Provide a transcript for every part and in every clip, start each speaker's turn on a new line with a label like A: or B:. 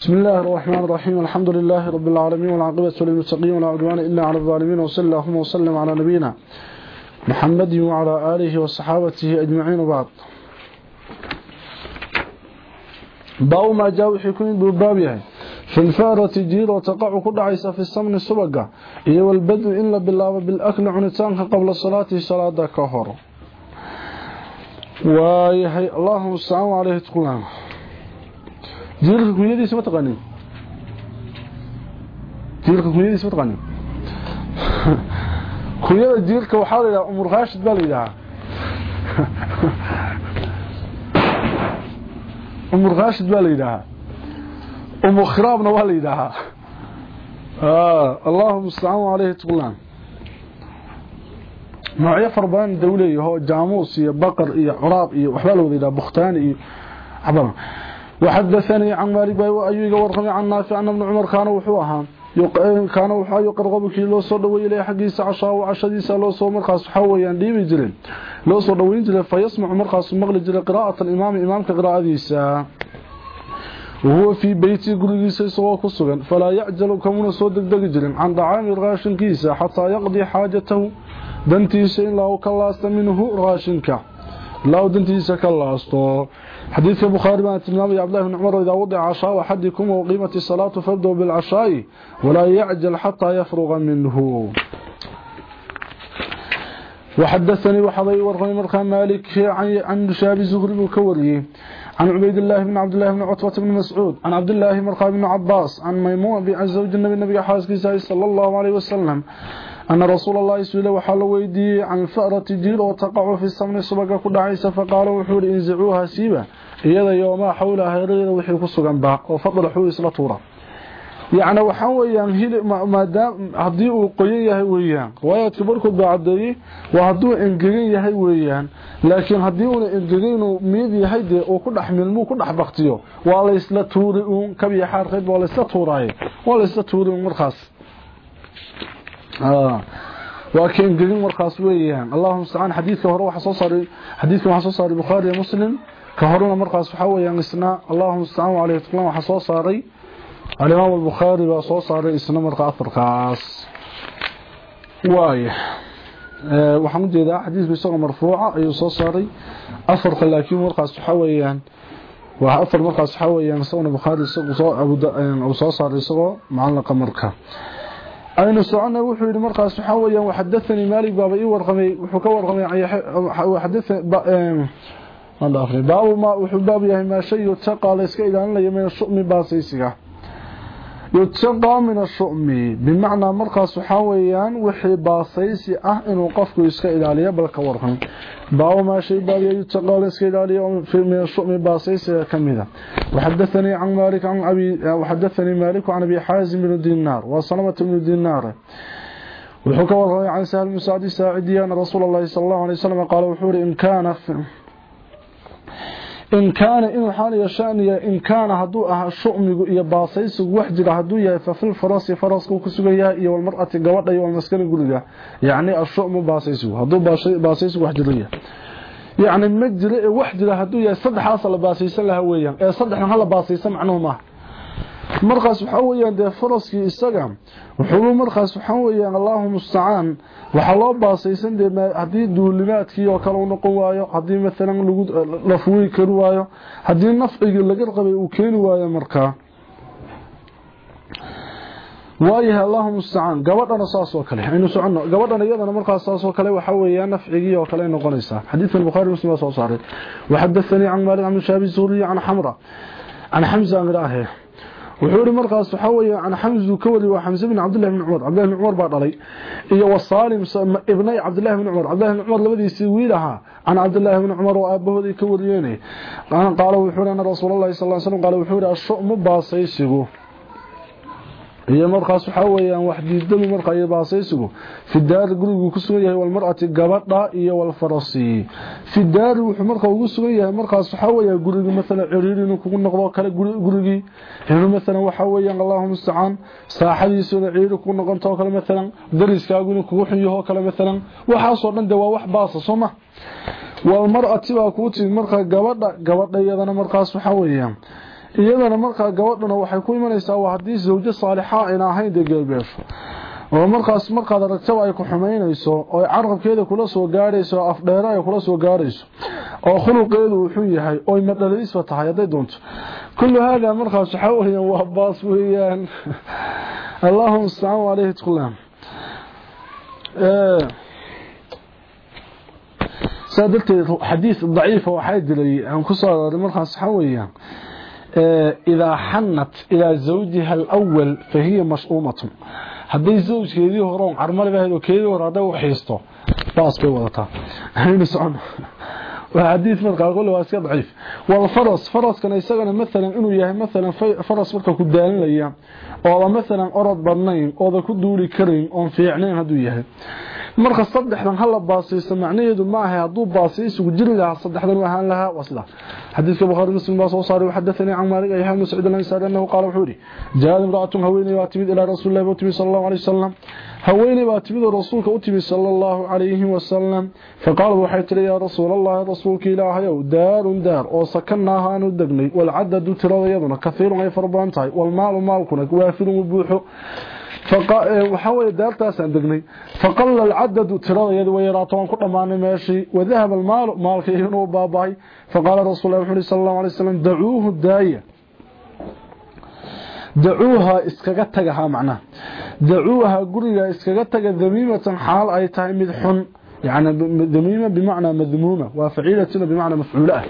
A: بسم الله الرحمن الرحيم. الحمد لله رب العالمين والعاقبة للمتقين ولا عدوان إلا على الظالمين. وصلى اللهم وسلم على نبينا محمد وعلى آله وصحابته أجمعين. وبعد. باو ما جاء وحيكون ببابيه في الفارة جير وتقع كل عيسى في السمن السبقة إيه والبدء إلا بالله بالأكل عنتانك قبل الصلاة صلاة كهر. ويهي اللهم السلام عليه تقولان jiilka kunyadiisa ma taqaanin jiilka kunyadiisa ma taqaanin kunyada jiilka waxaa la yidhaha umur khashid baa la yidhahaa umur khashid baa la yidhahaa umu khiraabna waa la yidhahaa allahuma mustacaan aleyhi tqlan noocyo fara badan dawleyaho jaamuus iyo baqar iyo curaab iyo waxbaa la wada yidhaha bukhtaani iyo cabadan وحدثني عن مالك أيوغا ورقمي عن نافع أن ابن عمر كان وحوها كان وحا يقرب كي لو سو دوي الى حقيس عشاء وعشديسا لو سو مرخاس حويان ديبي جيرين لو سو دوين جيره فيسمع مرخاس مقل جيره قراءه الامام امامك قراءديسا وهو في بيتي غريغيسا سو كسغن فلا يعجل كمن سو دغدغ جيرين عن طعام الراشن كيسا حتى يقضي حاجته دنتيسا ان لو كلاست منه راشنك لو دنتيسا كلاستو حديث البخاري بن تمام عبد الله بن عمر إذا وضع عشاء أحدكم وقيمة الصلاة فابدأوا بالعشاء ولا يعجل حتى يفرغ منه. وحدثني وحضي ورغم مرخى مالك عن شاب زهري وكوري عن عبيد الله بن عبد الله بن عطوة بن مسعود عن عبد الله مرخى بن عباس عن ميمون بن زوج النبي النبي حاسكي صلى الله عليه وسلم ana rasuul allahi sl waxaa la weydiiyey can ilfa'rati jiir oo taqacu fi samni subaga ku dhacaysa faqaala wuxuu yihi insicuuha siiba iyada yoomaa xawlaha hareereeda wixii ku suganbaa oo fadlaxuu isla tuura yacni waxaan weeyaan hili maadaam haddii uu qoyan yahay weeyaan riwaayaadkii barkood baa caddeeyey waa hadduu engegan yahay weeyaan laakiin haddii uuna engegaynu miid yahay dee uu ku dhex milmuu ku dhex baktiyo waa laysla tuuri uun kabyaxaarkeyd waa laysla tuuraaye saaray bukhaari iyo muslim كهرنا مرقس waxa weeyaan isna Allahu subhanahu wa ta'ala waxa soo saaray Imam al-Bukhari baa soo saaray isna marqa afarkaas waay ee waxaan jeedaa xadiis bisoo marfuuca ayuu soo saaray afarka laakiin marqas waxa weeyaan waa afar marqas waxa weeyaan soo Bukhari soo Abu soo saaray isagoo macalqa marka aynu socona wuxuu yidhi markaas waxaa weyaan waxadaanii maalig baaba ii warqamay wuxuu ka warqamay baabu ma wuxuu baab yahay maa shay yutaqa la iska ilaalinaya min shumi baasaysiga. الشؤم باسيسك يتقى من الشؤم. بمعنى مرقى سحاويان وحي باسيسي أه إنه قفك يسك إلى لي بل كورهم باب ما شيء باب يتقى ليسك إلى لي من الشؤم باسيسي كمذا وحدثني عن مالك عن أبي وحدثني مالك عن أبي حازم بن دينار وصلمة بن دينار. وحكى والرأي عن سهل مساعد ساعدي أن رسول الله صلى الله عليه وسلم قال وحور إن كان في in kaana inuu xaaliya shaniya in kaana hadduu ahaa shucmigu iyo baasaysigu wax jira hadduu yahay fa fil farasi faraska ku sugan yahay iyo walmar'ati gabadha iyo walmaskani guriga. Yacni ashucmu baasaysigu hadduu baasaysigu wax jira yahay. Yacni ma jira wax jira hadduu yahay saddexaasa la baasaysan lahaa weeyaan. Ee saddexna hala baasaysan macnuhu maaha markaas waxaa weeyaan dee faraskii isaga wuxuu markaas waxaa weeyaan allahu mustacaan waxaa loo baasaysan dee haddii duulimaadkii oo kale u noqon waayo haddii maalan lagu la fuwi kari waayo haddii nafcigii laga qabay uu keeni waayo markaa waayahay allahu mustacaan gabadhana saas oo kale aynu soconno. Gabadhana iyadana markaas saas kale waxa weeyaan nafcigii oo kale noqonaysaa xadiidkan bukhaari muslim soo saaray. Waxadathanii can maalik can shaabi zuhri can xamra can xamza amiraahee wuxuu ri markaas waxa weeye an xamzu ka wadi waa xamse bin cabdullah bin cumar cabdullah bin cumar baa dhalay. Iyo wasalim ibnay cabdullah bin cumar cabdullah bin cumar labadiisii wiil ahaa an cabdullah bin cumar oo aabahooday ka wariyeen qaal wuxuu ri rasuulullaahi sallallahu alayhi wasallam qaal wuxuu ri ashu mu baasaysigu iyo markaas waxa weeyaan wax diidadu markaa iyo baasaysigu fi daar gurigu ku sugan yahay wal mar'ati gabadha iyo wal farasi. Fi daar wuxuu markaa ugu sugan yahay markaas waxa weeyaa guriga mesela ciriiri inuu kugu noqdo kale gurigi. Inuu mesela waxa weeyaan Allahumma musta'an saaxadiisu ciriiri kugu noqonto kale mesela dariskaagu inuu kugu xun kale mesela waxa soo dhan waa wax baasa soma wal mar'ati baa ku timid markaa gabadha gabadha iyadana markaas waxa weeyaan iyadana markaa gabadhuna waxay ku imanaysaa waa haddii zawjo saalixa ayna ahayn dee oo markaas markaad aragtaba ay ku xumaynayso oo carabkeeda kula soo gaadhayso oo afdheere ay kula soo gaadhayso oo khuluqeedu wuxuu yahay oy madhaliisba tahay hadday doonto. Kullu haadaa markaas waxaa weyaan waa baas weeyaan. Allahuma mustacaan aleyhi tqulaam saa darteed xadiis daciifa waxaa dilay aan ku soo arooray markaas waxaa weeyaan idaa xanat ilaa zawjiha alawal fa hiya mash'uumatun hadday zawjkeedii hore on carmali lahayd oo keedii hore hadday u xiisto baas bay wadataa aynu socono waa xadiis markaa qole waa iska daciif walfaras faraskana isagana maalan inuu yahay maalan faras marka ku daalinaya ooda maalan orod badnayn ooda ku duuli karayn oon fiicnayn hadduu yahay marka saddexdan hala baasaysto macnaheedu ma ahay hadduu baasaysigu jiri lahaa saddexdan lahaa waa sidaa xadiiska bukhaari muslim baa soo saaray waxadathanii can maalik ayhaa bnu sacid alansaari annahu qaala wuxuu yidhi jaa-ad imra'atun haweeney baa timid ilaa rasuulillahi baa timid sala allahu alay wasalam haweeney baa timid oo rasuulka u timid sala allahu calayhi wasalam faqaalad waxay tihi yaa rasuul allahi rasuulka ilaahayow daarun daar oo sakanaaha aanu degnay walcadadu tiradayaduna kahiirun ay fara badan tahay walmaalu maalkuna waafirun buuxo Eh, waxaweye daartaasaan degnay. Faqalla alcadadu tiradeedu way yaraato waan ku dhammaanay meeshii wadahaba almaalu maalkii inuu baabahay faqaala rasul lah wuxu uhi sal allahu alay slam dacuuhu dacuuha iskaga tagaha macnaha dacuuha guriga iskaga taga damiimatan xaal ay tahay mid xun. Yani damiima bimacnaa madmuuma waa faciilatuna bimacnaa mafcuulo ah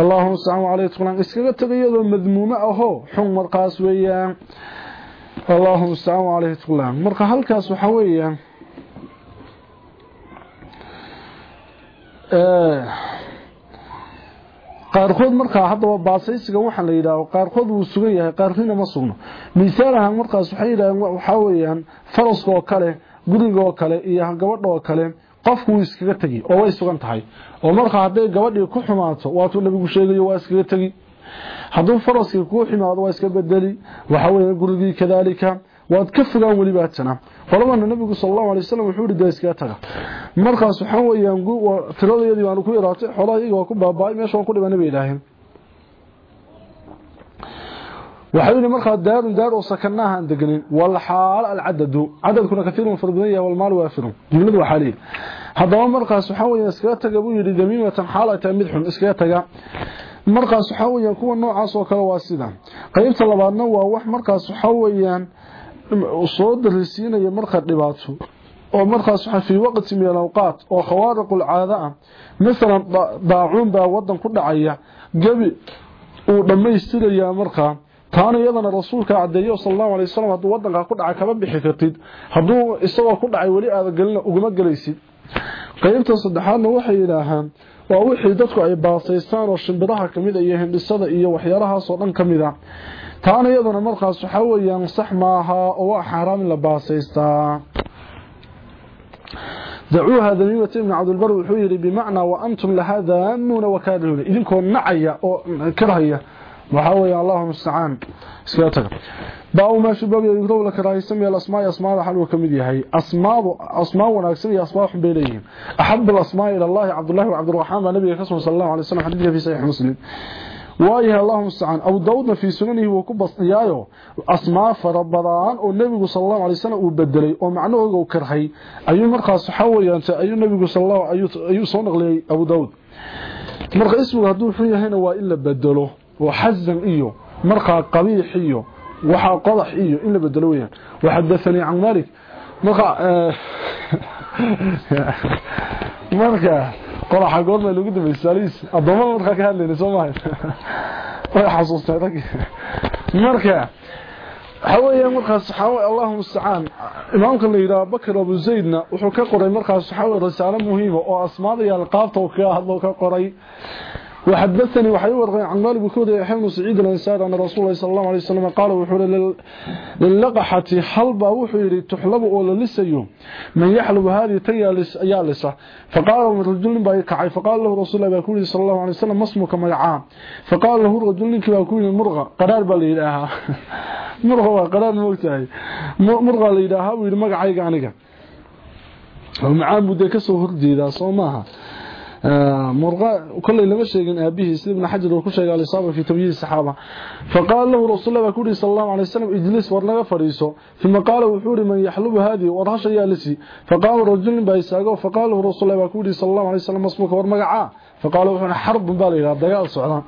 A: allaahuma staan alay iskaga taga iyadoo madmuumo ahoo xun markaas weeyaan. اللهم استعان عليه تقولان مرقا halkaas waxa weeyaan ee qaarkood markaa haddaba baasaysiga waxaa la yidhaaho qaarkood wuu sugan yahay qaarkiina ma sugno misaalahan markaas waxay yidhaaheen waxaa weeyaan faraska oo kale guriga oo kale iyo gabadha oo kale qofku wuu iskaga tegi oo way sugan tahay oo markaa hadday gabadhii ku xumaato waatuu nabigu sheegayo waa iskaga tegi hadduu faraskii kuu ximaado waa iska bedeli waxa weeye gurigii kadaalika waad ka fogaan weliba tana qolabana nabigu sallallahu alayhi wasallam wuxuu yiri iskaga taga. Markaas waxa weeyaan tiradayadii waan ku yaraatay xoolaha iyaga waa ku baabaay meesha ku dhibanay bay ilaahay waxayna markaa daaru daar oo sakanaha aan wal xaal al adadu adadkuna kathirun fardiyya wal maal waafirun. Jumladu xaliil hadaba markaas waxa weeyaan iskaga taga buu yiri damiimatan xaalata mid xun iskaga taga markaas waxa kuwa noocaas oo kale waa sida. Qaybta labaadna waa wax markaas waxa soo darisiinaya marka dhibaato oo markaas waxa waqti min awqaat oo khawaariq alcaada midalan daacun baa wadan ku dhacaya gabi uu dhameystiraya markaa taana iyadana rasuulka cadeeyo sallallahu alayhi wasallam haduu wadanka ku dhacay kaba bixi kartid haduu isagoo ku dhacay wali aad galina uguma galaysid qaybta saddexaadna waxay yiraahaan waa wixii dadku ay baasaystaan oo shimbiraha ka mid ah iyo hindhisada iyo waxyaalahaasoo dhan ka mid a taana iyaduna markaas waxa weeyaan sax maahaa oo waa xaaraam in la baasaystaa dacuuha damiimata ibni cabdilbar wuxuu yidhi bimacnaa wa antum lahaa daamuuna wakaarihuuna idinkoo nacaya oo karhaya waxa weeye allahumma ista'an iska tag baa ma shubagay yidro la karaaysan meel asmaa asmaa waxa uu ka mid yahay. Asmaadu asmaa wanaagsan iyo asmaa xun beelayeen ahab al ila allah abdullah wa abdurrahman wa nabiga sallallahu alayhi wasallam hadithka fi sahih muslim. Waayahay allahuma istacaan abu daawuudna fii sunanihi wuu ku basdiyaayo asmaa farabadaan oo nabigu sal allahu alay uu bedelay oo macnahooga u karhay. Ayuu markaas waxaa weyaan ayuu nebigu ayuu soo naqliyey abu daawuud marka ismigu hadduu xun yahayna waa in la bedelo وحزن إيو مرقى قبيح إيو وحا وحقضح إيو إلا بدلويا وحدثني عن مالك. مرقى آه، مرقى قرى حقورنا اللي قدم الساليس. الضمان مرقى كهل لي نسمعه ويحصص تعدك مرقى حوايا مرقى صحاوي اللهم استعان. إمامك اللي إلى بكر أبو زيدنا وحكا قرى مرقى صحاوي رسالة مهيمة وأسماضي القافة وكاهد وكا قرى muhiim oo asmaada iyo alqaabta uu ka hadlo ka qoray وحدثني وحي ورقي عن مالك بكود يحيى سعيد الانصار ان رسول الله صلى الله عليه وسلم قال وحول للقحه حلبا وحيري تحلب او للسيو من يحلب هذه تيالس يالسه فقال رجل باي كعي فقال له رسول الله صلى الله عليه وسلم ما اسمك مجعام فقال له رجل كباكون المرغى قرار بالإلهة مرغى قرار موتاي مرغى لإلهة ويري مقعيق عنك ومعام بده كسو هرديدا سو ماها مرغى كل لما شيغن ابيه سيد ابن حجر uu ku sheegay al-isaba fi tabyid sahaba faqala lahu rasulullah wa kuri sallallahu alayhi wasallam ijlis warnaga fariiso thumma qala wuxuu man yahlubu hadi warasha yaalisi faqala rajul ba isaago faqala rasulullah wa kuri sallallahu alayhi wasallam masmuka war magaca faqala wuxuu harb baa la yiraahdaa dagaal socdaan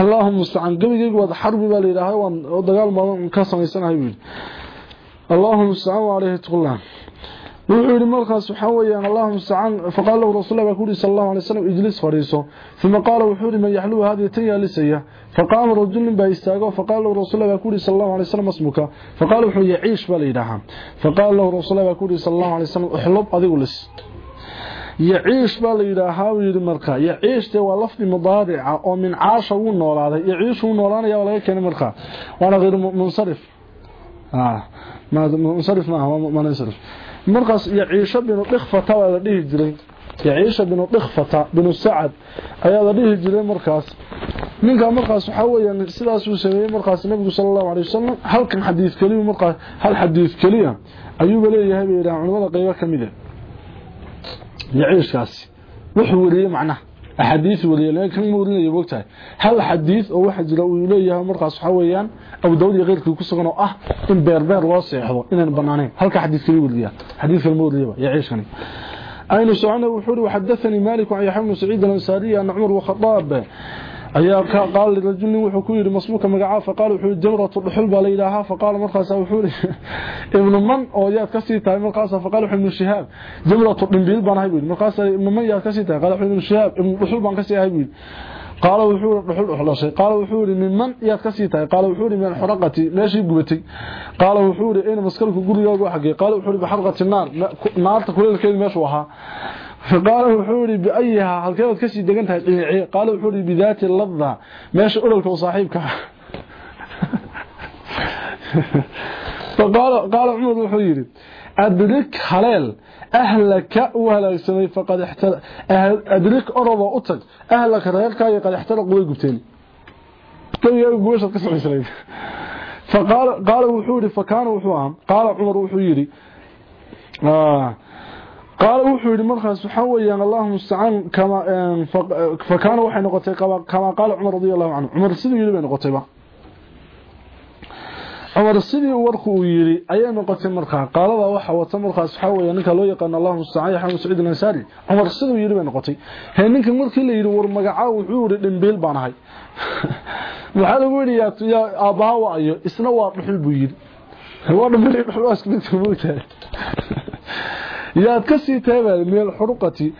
A: allahumma musta'an gabigaygu wada harb baa la yiraahdaa waan dagaal ma ka samaysanahay wiil allahumma musta'an alayhi taqullan wuxuu yidhi markaas waxaa weyaan allahuma stacaan faqaal lahu rasul baa ku yihi sal allahu alay slam ijlis fadhiiso. Uma qaala wuxuu yihi man yaxlubu haadihi tan yaalisaya faqaama rajul nin baa istaago. Faqaala lahu rasul baa ku yihi sal allahu alay slam asmuka faqaala wuxuu yihi ciish baa la yidhaahaa. Faqaala lahu rasul baa ku yihi sal allahu alay slam uxlub adigu lis. Yaciish baa la yidhaahaa buu yidhi markaa yaciishte waa lafdi mudaarica oo min caasha wuu noolaaday. Yaciishu wuu noolaanaya laga markaas yaciisho binu dhikfata waa la dhihi jiray yaciisha binu dhikfata binu sacad ayaa la dhihi jiray markaas ninka markaas waxaa weeyaan sidaasuu sameeyey markaas nabigu sala allahu alay wasalam halkan xadiid keliya markaas hal xadiid keliya ayuuba leeyahay bay yidhahan culimada qeybo ka mid a yaciishkaasi wuxuu wariyey macnaha أحاديث وليلان كان مودن يبوغتاه هل حديث أو واحد جرى وليها مرقس حويان أو دولي غير كي كسغنو آه إن بيربير واسع هو. إن سيخدو انن بنانين. في كا حديث في وليا حديث المودليبا يعيشني أين سوانه وحور وحدثني مالك عن يحيى بن سعيد الأنصاري أن عمر وخطاب ayaa ka qaal rajulin wuxuu ku yiri masmuka magaca. Fa qaal wuxuu jamratu dhuxul baa leeyahay fa qaal markaas wuxuu ibn man oo yaad ka sii tahay markaas. Fa wuxuu ibn shihab jamratu dhimbiil baan ahay buu markaas ibn man yaad ka sii tahay? Qaal wuxuu ibn shihab ibn dhuxul baan ka sii ahay buu qaal wuxuu dhuxul dhuxlashay qaal wuxuu min man yaad ka sii tahay? Qaal wuxuu min xuraqati meeshii gubatay. Qaal wuxuu in maskalku gurigooda xagee wuxuu bi xurqati naar. Naarta kuleelkeed meeshuu ahaa. فقال وحوري بأيها ka sii degan tahay dhinacii قال وحوري بذات اللذة meesha uralka oo saaxiibka فقال قال عمر وحوري أدرك هلال أهلك وهلاك سمي فقد احترق أدرك أرض أتك أهلك ريالك قد احترق ويقبتين كم يقول وشد قسم إسرائيل فقال قال وحوري فكان وحوام قال عمر qaala wuxuu yidhi markaas waxaa weyaan allahuma mustacaan fa kaana waxay noqotay kamaa qaala cumar radi allahu canhu cumar siduu yidhi bay noqotayba cumar sidii warku uu yidhi ayay noqotay markaa qaaladaa waxa wata markaas waxaa weya ninka loo yaqaano allahuma mustacaan yaxamed saciid alansaari cumar siduu yidhi bay noqotay hee ninka markii la yidhi war magacaa wuxuu yihi dhimbiil baan ahay maxaa lagu yidhi yaa aabbaha waayo isna waa dhuxul yaad ka sii teebaali min alxuruqati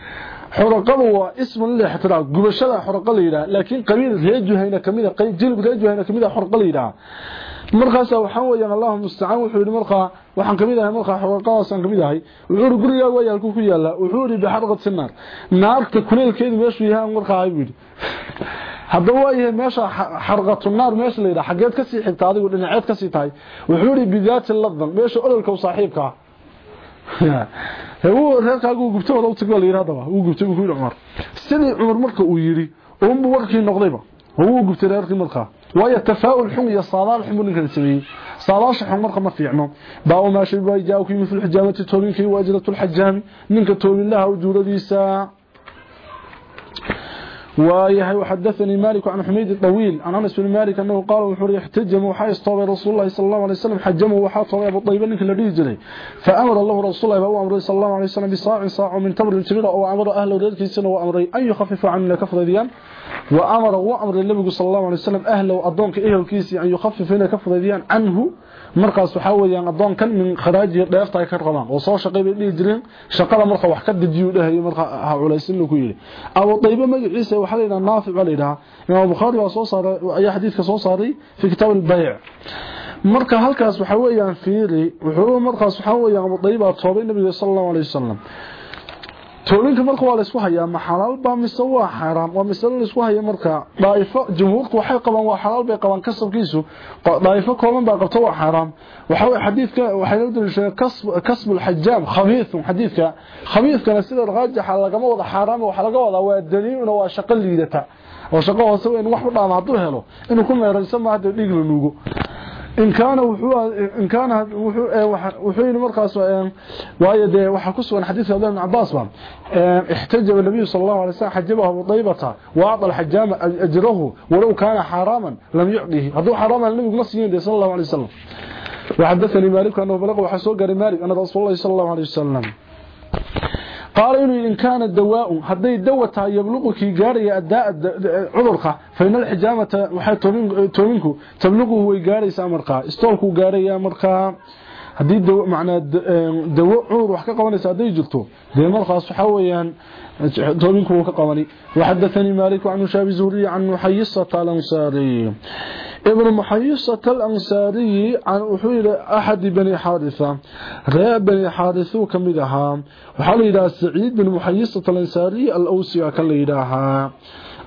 A: xuraqadu waa ismun lixtiraaq gubashada xuraqa la yidhaha laakiin qabiil ree juhayna kamida jilib ree juhayna kamida xuraqa la yidhaha markaasa waxaan weeyaan allahu mustacaan wuxuu yidhi markaa waxaan ka mid ahay markaa xuraqadaasaan ka mid ahay. Wuxuu ihi gurigaa waaya halkuu ku yaallaa. Wuxuu ihi bixarqati naar naarta kuleelkeedu meeshuu yahay markaa buu yidhi. Haddaba waayahay meesha xarqatunaar meesha la yidhaha xaggeed ka sii xigta adigu dhinaceed ka sii tahay. Wuxuu ihi bidaati lafdan meesha ololka u saaxiibka ah reerkaagu gubtooda u tagba layidhi haddaba wuu gubtay buu ku yidhi cumar. Sidii cumar marka uu yidhi unbuu warkii noqdayba oo wuu gubtay reerkii markaa way tafaa'ul xun iyo saadaal xun buu ninkan sameeyey. Saadaasha xun marka ma fiicno. Baabu maa shay baa jaawkii mithlu xijaamati toobinkii waajratu lxajaami ninka toobinlaha u duuradiisa ويحيى وحدثني مالك عن حميد الطويل عن أنس بن مالك أنه قال وحور يحتجم وحيص طوى رسول الله صلى الله عليه وسلم حجمه وحاط طوى أبو طيب إنك الذي جري فأمر الله رسول الله وهو أمر صلى الله عليه وسلم بصاع صاع من تمر الجبير أو أمر أهل ريدكيسنا وأمر أن يخفف عنا كفريان وامر وأمر النبي صلى الله عليه وسلم أهله ادونك اهلكيسي أن يخفف هنا كفريان عنه. Markaas waxa weeyaan adoon kan min kharaaji dheefta ay ka qabaan oo soo shaqeey bay dhigeen shaqada marka wax ka dijiyo dhahay marka ha culaysin ku yiri abu tayba magaciisa waxa leeyahay naafi leeyahay imaam bukhari waa soo saaray ayaa xadiiska soo saaray fi kitab al-bay' marka halkaas waxa weeyaan fiiri wuxuu markaas waxa weeyaan abu tayba toobay nabiga sallallahu alayhi wasallam toolinka marka waa la isku hayaa ma xalaal ba mise waa xaraam waa mise la isku hayaa marka? Daa'ifo jumhuurtu waxay qabaan waa xalaal bay qabaan kasabkiisu daa'ifo kooban baa qabto waa xaraam waxa way xadiidka waxay la dalishay kasb kasb al-hajjam khabiith xadiidka. Khabiithkana sida raajixa lagama wada xaraam waxa laga wadaa waa daliilna waa shaqo liidata. Oo shaqo hoose weyn wax u dhaama haduu helo inuu ku meeraysan ma hadda dhig la nuugo in kaana in kaana wuxuu yiri markaas waayo de waxa ku sugan xadiis Abdullah ibn Abbas ba ihtajaba nabiy sallallahu alayhi wasallam hajabahu mudaybata wa aqal hajama ajrahu walau kana haraman lam yu'dihi hadu haraman nabigu ma siin sallallahu alayhi wasallam وحدثني مالك أنه بلغ وحسوق قال مالك أن رسول الله صلى الله قال إنه إن كان الدواء هذي الدواء يبلغك قاري أداء عذرك فإن الحجامة وحي تومنك تبلغه هو قاري سامرقا استولكو قاري يا مرقا هذي الدواء معنى دواء عذر وحكا قوانيس هذي جلتو. دي مرقا صحويا تومنك هو كقواني وحدثني مالك عن شاب زوري عن محيصة الأنصاري ابن محيصة الأنصاري عن أحويل أحد بني حارثة غير بني حارثة كمدها وحال إلى سعيد بن محيصة الأنصاري الأوسي كالليلها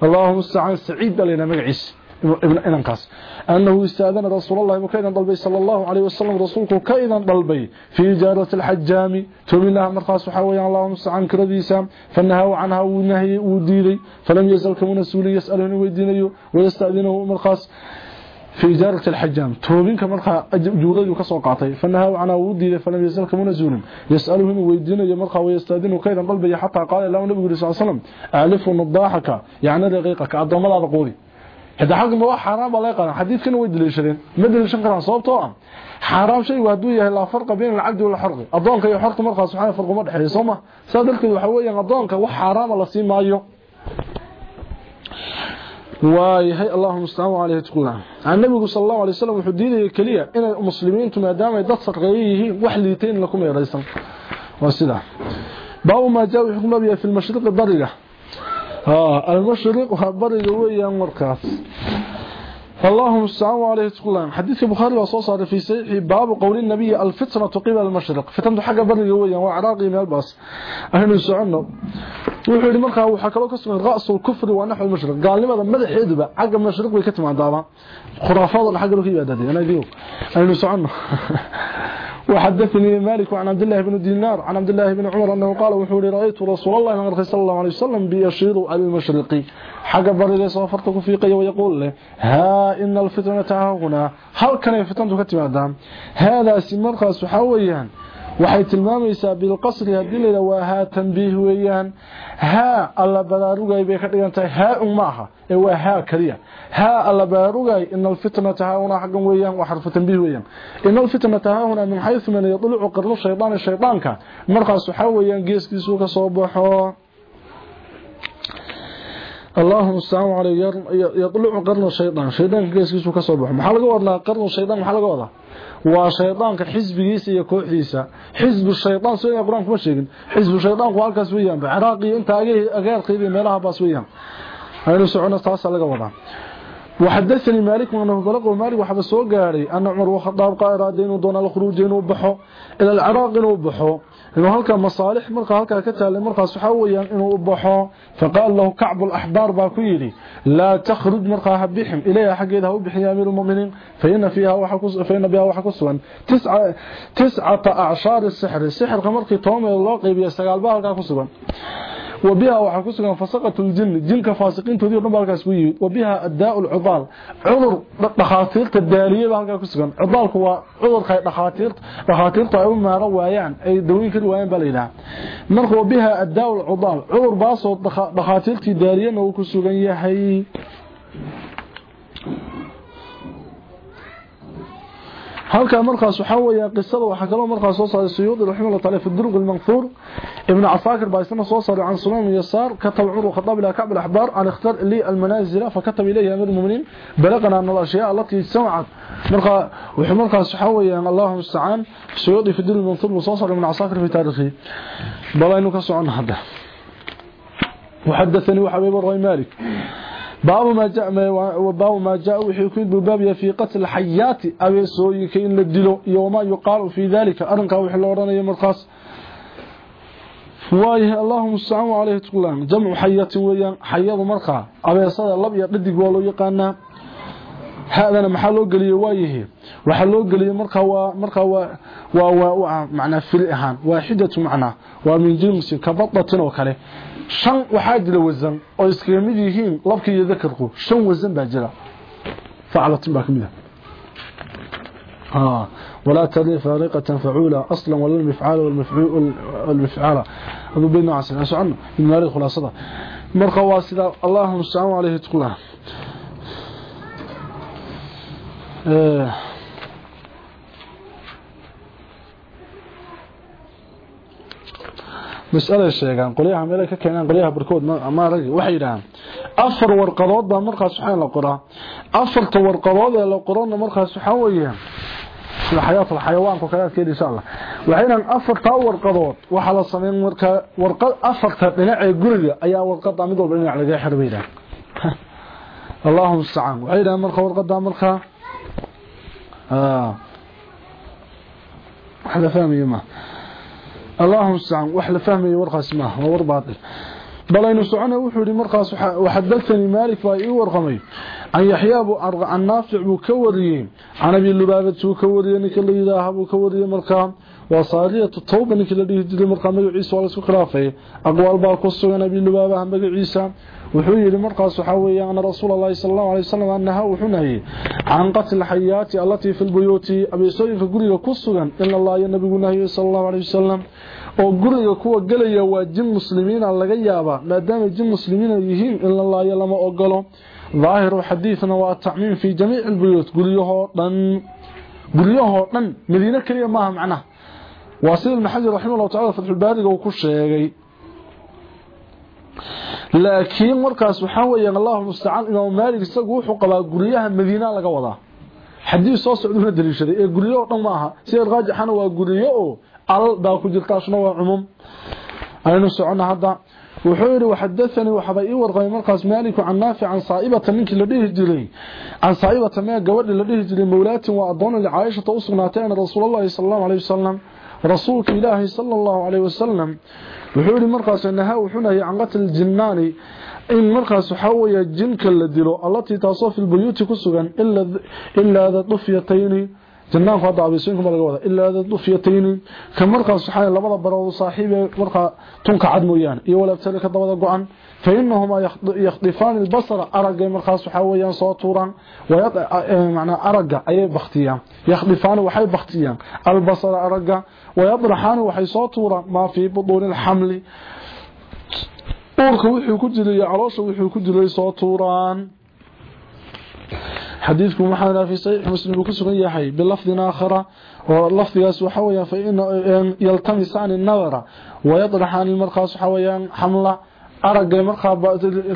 A: اللهم استعان سعيد لنا مقعس ابن انقاس أنه استأذن رسول الله وكيدا ضلبي صلى الله عليه وسلم رسولك كيدا ضلبي في جارة الحجام. تمنها مرخاص وحاوي. اللهم استعان كرديسا. فنهوا عنها ونهي وديدي فلم يزل كمون السولي يسألون ويدينيو ويستأذنه مرخاص في إزارة الحجام. توبينك مرقى جوغيه كسو قاطي فانها وعنا ودي فلم يسألك منزول يسألهم ويدين يا مرقى ويستاذين وقيدا قلبي حتى قال الله نبي صلى الله عليه وسلم. ألف نضاحك. يعني رقيقك أضم الله رقودي هذا حق ما هو حرام الله يقال حديث كنا ويدي ليشرين ما دي ليشن صوب طوعا. حرام شيء وهدوية لا فرق بين العبد والحرق. أضمك يحرق حرق مرقى سبحانه فرق مرحة يصمى سادلك يحوية أضمك وحرام الله سيما أيه ويهي اللهم استعوى عليه تقول عن نبي صلى الله عليه وسلم حديده كليا إن المسلمين تما داما يدصر غيه وحليتين لكم يا رئيسا وصدا باو ما جاء حكم نبي في المشرق الضريقة المشرق هو الضريقة ويا مركات فاللهم السلام عليه وتقول الله. حديث بخاري وصوصه في سيحي باب قول النبي الفتنة قبل المشرق. فتمت حقا بري هو وعراقي من الباس. أهل السعنة وحيد مرخا وحكى لك اسم الغأس والكفر ونحو المشرق. قال لماذا ماذا حيد بقى. حقا المشرق ويكتم عن دارا خرافات الحقا لكي بأدادي أنا يديو أهل السعنة وحدثني مالك عن عبد الله بن دينار عن عبد الله بن عمر أنه قال وحوري رأيت رسول الله صلى الله عليه وسلم بيشير على المشرقي حق برد صافرتك في قي ويقول له ها إن الفتنة هنا. هل كان يفتنتك تمادام هذا سمرقى سحويا waxay tilmaamaysaa bilqasri hadii la waa haa tanbiih weeyaan haa alla baraarugay bay ka dhigan tahay haa un maaha ee waa haa kaliya haa alla baraarugay inal fitnata hauna xaqan weeyaan waa xarfu tanbiih weeyaan inal fitnata hauna min haythu man yadlucu qarnu shaytaan shaytaanka markaas waxa weeyaan geeskiisu ka soo baxo اللهم استعان عليه يطلع قرن الشيطان شيطان geeskiisu ka soo baxo maxaa laga wadaa qarnu shaytaan maxaa laga wadaa waa shaydaanka xisbigiisa iyo kooxdiisa xisbu shaydaan soo quraan kuma sheegin xisbu shaydaanku halkaas weeyaan ciraaqi inta agaarqeeda meelaha baas weeyaan aynu socono taas laga wadaa وحدثني مالك انه بلغ مالك وحب سو غاري ان عمر وخطاب قائر دين دون الخروج انه بخو الى العراق انه إنه هلكا مصالح مرقه هلكا كتاله مرقه سحويان إنه ابخو فقال له كعب الأحبار با لا تخرج مرقه حبيهم إليها حقيدها وبخيا أمير المؤمنين فإن فيها وحكوس فإن بها وحكوس تسعه تسعة اعشار السحر السحر قمرقي تومه لو قيبيه 9 با هلكا وبها وحكسوا فسقة الجن. جن كفاسقين تدير نبال كاسوي وبها الداء العضال. عذر دخاتير الدالية halka kusugan عضالك هو عذر خي دخاتير دخاتير طيب ما روايان. أي دوين كل وين بليدا مرق وبها الداء العضال. عذر باسو دخاتير الدالية نو كسوغن يحيي. Halka markaas waxa weeye qisada waxa kale markaas soo saaray suyuud raximahullah taala fi duruq al-manthur ibn asakir baa isna soo saaray an sunan yasar katab umar khatab ila ka'b al-ahbar an ikhtar li al-manazil fa katab ilayhi amir al-mu'minin balagana an al-ashya allati sam'at marka wuxuu markaas waxa weeye Allahu musta'an suyuud fi duruq al-manthur soo saaray ibn asakir fi taariikhi balaynu ka socon hada وحدثني وحبيب الري مالك baabu ma jaa wuxuu ku yidhi baab fi qatl xayaati abeesooyinka in la dilo iyo wama yuqaalu fi dalika arinkaa wax la odhanayo markaas. Waayah allahuma staaan caleyhi tulan jamcu xayatin weeyaan xayadu markaa abeesada lab iyo dhadig waa loo yaqaanaa. Haadana maxaa loo geliyey waayahe waxaa loo geliyey markaa waa markaa waa waa waa macnaa fili ahaan. Waa xidatu macnaa. Waa min jinsi kabadatin oo kale. Shan waxaa jira wasan oo iskaga mid yihiin labka iyo dakarku shan wasan baa jira faclatin ولا تلي فارقة فعولة أصلا ولا المفعال والمفعول والمفعال هذا بين نوعسين أسعنا من مالي خلاصة مرقى واسدة اللهم استعانوا عليه تقولها آه ma rag waxay yiraahdaan afar warqadood baa markaas waxa la qoraa afarta warqadood ee la qorona markaas waxa weeyaan sida xayaat xayawaanka kale keed insha Allah waxayna afarta warqadood waxa la sameeyay marka warqad afarta dhinac ee guriga ayaa warqada mid walba dhinac laga xirbeeyay Allahumma sta'an waxayna marka warqada marka ah waxa fahmiyo اللهم استعان وحل فهمي ورقاس ما هو ور باطل بل انه سعنا وحوري مرقاس وحدثني مالك واي ورقمي عن يحيى ابو عن نافع عن ابي لبابه بو كوريين كل يداه بو كوريين مرقام وصاريه التوبه نك لديه جدي مرقام عيسى ولا سو خلافه اقوال با كسغن ابي لبابه هم عيسى wuxuu yiri markaas waxa weeyaan rasuulullaahi sallallahu alayhi wasallam annaha wuxuu nahay aan qatl hayati allati fil buyuti abeesooyinka guriga ku sugan in allah iyo nabigu nahay sallallahu alayhi wasallam oo guriga kuwa galaya waa jin muslimiin laga yaaba maadaama jin muslimiin yihiin in allah iyo lama ogolo ظاهر حديثنا والتعميم في جميع البيوت guriyahoo dhan guriyahoo dhan madiina kaliya maaha macnaha واصل ابن حجر رحمه الله تعالى فتح الباري isagu wuxuu qabaa guriyaha Madiina laga wadaa xadiis soo socduna daliishaday ee guriyo dhan maaha sida raajixana waa guriyo oo al daa ku jirtaasna waa umum aynu socona hadda wuxuu yiri waxadathani waxaba ii warqay markaas maalik can naafi can saa'ibata minki la dhihi jiray can saa'ibata ma gabadhi la dhihi jiray mawlaatin waa adoon li Aisha ta usugnaatay rasuulullaahi sallallahu alayhi wasallam رسول الله صلى الله عليه وسلم. وحول مرقس انها وحنا هي عن قتل الجنان إن مرقس حوي جنك الذي لو التي تصف البيوت كسغن إلا إلا ذا طفيتيني janaanku hadda abisooyinka ma laga wada ilaa dad dhufyatayni ka markaas waxaa labada barood saaxiibe markaa tunka cad mooyaan iyo walaabtale ka dabada go'an. Fa inahumaa yakhdifaan albasara aragay markaas waxaa weeyaan soo tuuraan. E-, Manaa aragga ayay baktiyaan yakhdifaani waxay baktiyaan albasara aragga. Wayadraxaani waxay soo tuuraan. Maa fii butuuni alxamli. Uurka wuxuu ku jiray iyo wuxuu ku jiray soo tuuraan. حديثكم محانا في صحيح مسلم بكسر يحي بلفظ آخر واللفظ يسوى حويا فإن يلتمسان النظر ويضرحان المرخاص حويا حملة aragay markaa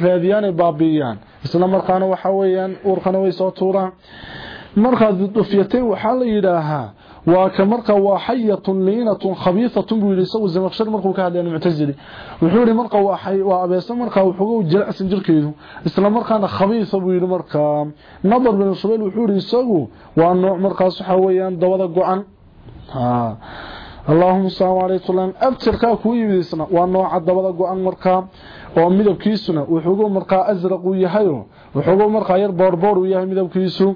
A: raadiyaan ay baabiyaan isla markaana waxa weeyaan uurkana way soo tuuraan markaa dufyateen waxaa la yidhaahaa waa marka waa xayatun liinatun khabiiatun buu yidhi isagu zimaqshari markuu ka hadlaya muctasili wuxuu yidhi marka waa abeese markaa wuxuga jilacsan jirkeedu isla markaana khabiia buu yidhi markaa nadar bin shubeyl wuxuu yidhi isagu waa nooc markaas waxa weyaan dabada go-an. Allaahuma salamu alaykum abtirkaa kuu yimidisna waa nooca dabada go-an oo midabkiisuna wuxugu markaa asraqu yahayo wuxugu markaa yar boorboor u yahay midabkiisu.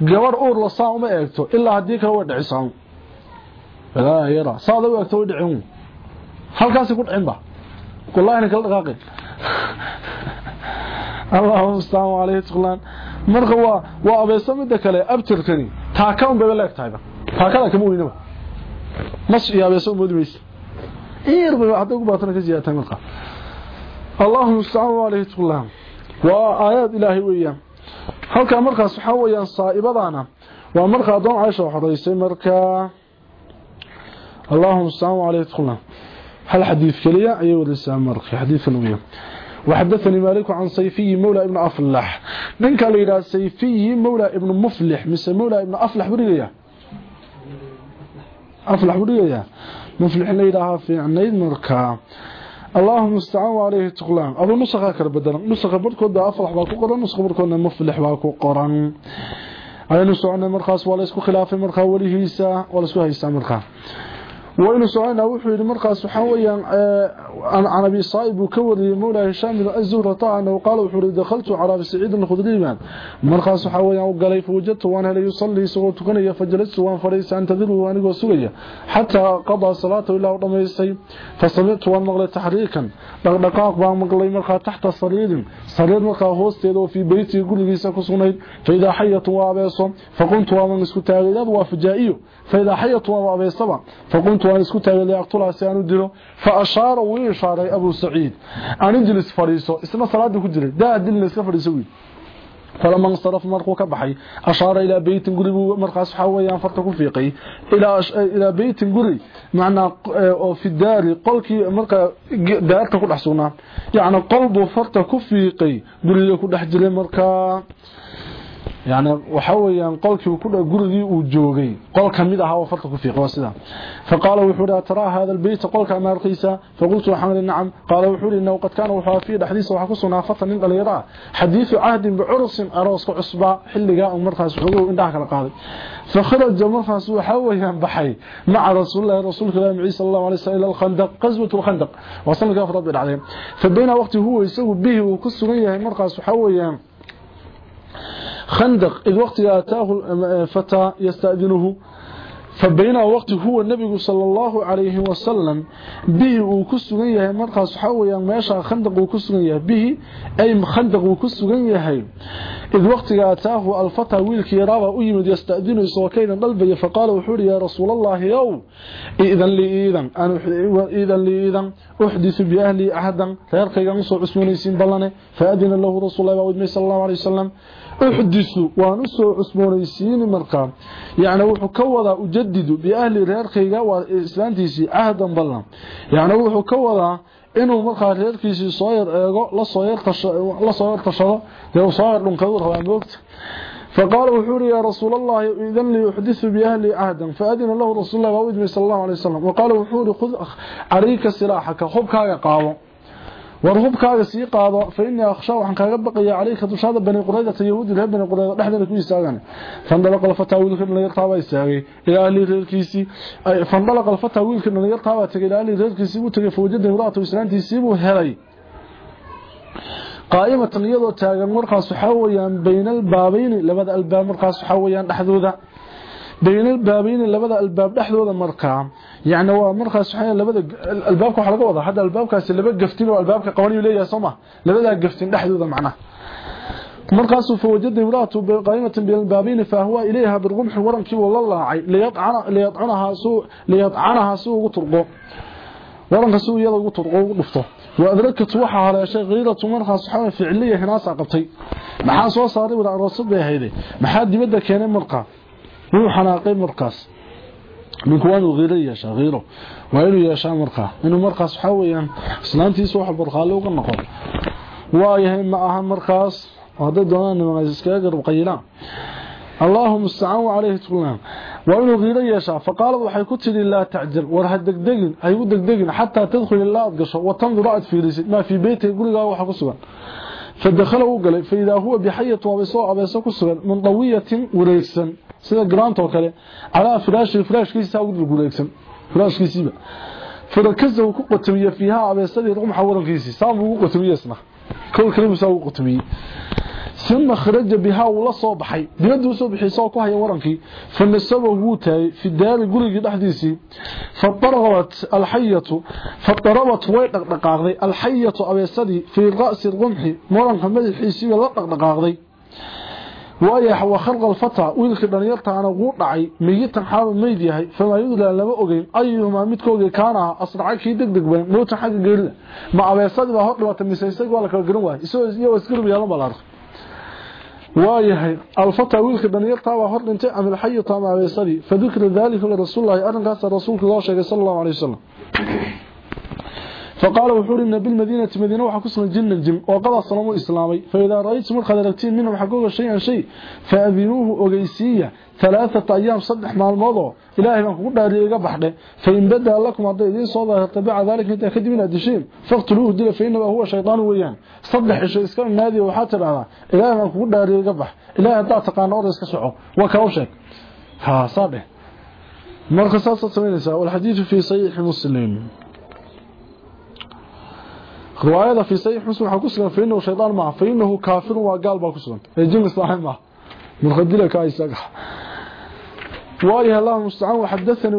A: Gabar uur la saa uma eegto ilaa hadii kale way dhicisaan walaa yara saada u eegto way dhicin halkaas ku dhicin ba wallahi kala dhaqaaqin صل على سلام marka waa waa abeeso mid kale abtirkani taakan bay leegtahay taakada kama weynaba mas iyo abeeso moodi maysa eer bay hadda ugu baatana ka ziyaatay marka allahumma alayhi tullam waa aayad ilaahi weeyaan halka markaas waxa weeyaan saaibadana waa marka adoon Aisha xoreysay marka allahumma sallu alayhi tullam hal hadith kaliya ayuu warisaa marka hadithkan weeyaan وحدثني مالك عن سيفي مولى ابن أفلح من قال إلى سيفي مولى ابن مفلح مثل مولى ابن أفلح بريئة أفلح بريئة مفلح ليلها في عنيد مركا اللهم استعان عليه تقلان. أبو نسخة كربدنا نسخة بركود أفلح باكو قرن. نسخة بركود مفلح باكو قرن. أي نسعنا مرخاص ولا يسكو خلاف مرخا وليهيسا ولا يسكو هيسا وإنه سؤالنا وحيد مرقس وحويا عن أبي صائب وكوري مولى هشام بن الزهرة أنه قال وحيد دخلت على سعيد الخدري مرقس وحويا وقال فوجدت وأنا لا يصلي سوى تكنيا فجلست وأن فريس أنتظره وأنا وسويا حتى قضى صلاته إلا ورميسي فسمعت وأن مغلي تحريكا. دقاق بان مغلي مرقا تحت صرير صرير مرقا هوستيد في بيتي يقول لي سكسونيد فإذا حيت وابيصم فقلت وأنا مسكو تاغيلاد وفجائيه فإذا حيت وابيصم فقلت وأنا اسكو تاغي ليقتلها سيانو ديلو فأشار ويشار أبو سعيد أن اجلس فريسو اسمه صلاة كجري دا أدل لسك فريسوي فلما انصرف مرقو كبحي أشار إلى بيت قري مرقاس حويان فرتكو فيقي إلى أش... إلى بيت قري معنى في الدار قلك مرقا دارتا كل حسونا يعني قلب فرتكو فيقي قري لكو دحجري مرقا يعني وحويان قولكي كل غرغي uu joogay qol kamid ah oo farta ku fiiqo sida faqala wuxuu tara hada albayt qolka marqiisa faqultu hamd na'am qala wuxuu inuu qad kana wuxuu fi dhaxdiisa waxa ku sugnaa fatan nin dhalinyaro xadiisu ahd bi'urs aroos ku cusba xilliga uu markaas wuxuu indhaha kala qaaday فخرج مرخص وحويان بحي مع رسول الله رسول الله صلى الله عليه وسلم الخندق قزوة الخندق وصلنا كافر رب العالمين فبين وقت هو يسوي به وكسرين يهي مرخص وحويان خندق إذ وقت أتاه فتى يستأذنه فبين وقت هو النبي صلى الله عليه وسلم به وكسغن مرخص حويا ماشا خندق وكسغن به أي خندق وكسغن يحيى إذ وقت أتاه الفتى ويلك يرابا ويمد يستأذنه سوكينا قلبي فقال وحوري يا رسول الله يو. إذن لي إذن أنا إذن لي إذن أحدث بأهلي أحدا فيرقى ينصر عثمانيسين بلاني فأذن الله رسول الله صلى الله عليه وسلم. أحدث وانسو عثمانيسين مرقا يعني وحو كوضا أجدد بأهل ريرقيقا وإسلامتيسي عهدا بلان يعني وحو كوضا inuu markaa reerkiisii soo yar eego la soo yar tashado dee uu soo yar dhunkadu rabaa moogta فقال وحوري يا رسول الله إذن لي أحدث بأهلي عهدا فأذن له رسول الله وإذن صلى الله عليه وسلم وقال وحوري خذ عليك سلاحك خبك قاوة warhubkaaga sii qaado fa innii akhshaa waxaan kaaga baqayaa calayka dushaada bani quraydata yahuudi reer bani qurayda dhexdeeda ku istaagan fandalaqa alfataa wiilka dhalinyartaabaa istaagay. Ilaa ahlii reerkiisii fandalaqa alfataa wiilka dhalinyartaabaa tegay ilaa ahlii reerkiisii buu tegay fawajada imraatu islaantiisii buu helay. Qaa'imatan iyadoo taagan markaas waxaa weeyaan bayna albaabayni labada albaab markaas waxaa weeyaan dhexdooda bayna albaabayni labada albaab dhexdooda markaa يعني waxa laga wadaa hada albaabkaasi laba gaftin oo albaabka qawani leeyahay soma labada gaftin dhexdooda macna markaas uu fawajada imraatu qaymatan bil baabin fa huwa ilayha bil rumh waranki wallahi liyad'ana liyad'anaha suu liyad'anaha suu ugu turqo waranka suu iyada ugu turqo ugu dhufto وأدركت وحا على شيء غيرة مرخص حوى فعلية هناسا قبتي maxaa soo saaray wada aroosad bay hayday maxaa dibadda keenay marqa wuu xanaaqay markaas. Ninku waa inuu hiiro yeeshaa hiiro waa inuu yeeshaa markaa. Inuu markaas waxaa weyaan islaantiisa waxa barqaale uga noqo waayahay ma aha markaas. Hadday doonaan nimanay iskaga garab qayilaan allaahuma istacaan calayhi tuklaan waa inuu hiiro yeeshaa. Faqaalad waxay ku tidhi laa tacjal. War ha degdegin hay u degdegin xataa tadkhul ilaad aad gasho. Watanduru aad fiirisid. Maa fi beytiga guriga waxa ku sugan. Fadakhala uu galay. Faidaa huwa bixayatin waabaysoo abeeso ku sugan. Min dawiyatin wareegsan sida giraanta oo kale ala firaashi firaashkiisa ugu dhulgureegsan firaashkiisiiba farakasa uu ku qotamiye fiihaa abeesadii rumxa warankiisii saamuu ugu qotamiye isna kol kalibu ugu qotamiyey uma kharaja bihaa wuu la soo baxay biyaddi u soo bixiisa oo ku haya warankii fa nasaba wuu taagay fi daari gurigii dhexdiisii faarabat way dhaqdhaqaaqday alxayatu abeesadii fii ra'si rumxi waranka madaxiisiiba la dhaqdhaqaaqday waayax wa khalq alfata wiilka dhalinyartaana wuu dhacay miyitan xaaba meyd yahay fama yudla lama ogeyn ayuhuma midkooga kaana asraca kii degdeg badan moota xagga geerida. Ma abeesadii baa hor dhibatay mise isaga waa la kala garan waayay isagoo iyo isgarab yeelan baa la arkay waayahay alfata wiilka dhalinyartaa waa hor dhintay ama alxayata ama abeesadii fadukira dalika lirasuulillahi arrinkaasa rasuulka loo فقال وحورنا بالمدينة مدينة وحكسنا جن الجن وقضى الصنم الإسلامي فإذا رأيتم الخدرتين منهم حقوق شيئا شيء فأذنوه أغيسية ثلاثة أيام صدح مع الموضوع. إلهي من قلنا ليقى بحده فإن بدأ لكم عضيدين صوضة تبع ذلك انت أخذ من الدشين فاقتلوه دل فإنما هو شيطان ويان. صدح الشيء إسكان النادي وحاتر هذا. إلهي من قلنا ليقى بح إلهي دا تقان أورس كسعه وكوشك. ها صادح marka saas sameynaysa wal hadith fi sahih muslim riwaayada fi sahih muslim waxa ku sugan fiinahu shaydaan ma fiinahu kaafir waa gaal baa ku sugan. Ee jimci ah. saaxib ma murqadila ka isaga waayaha allahu musta'an wa hadathani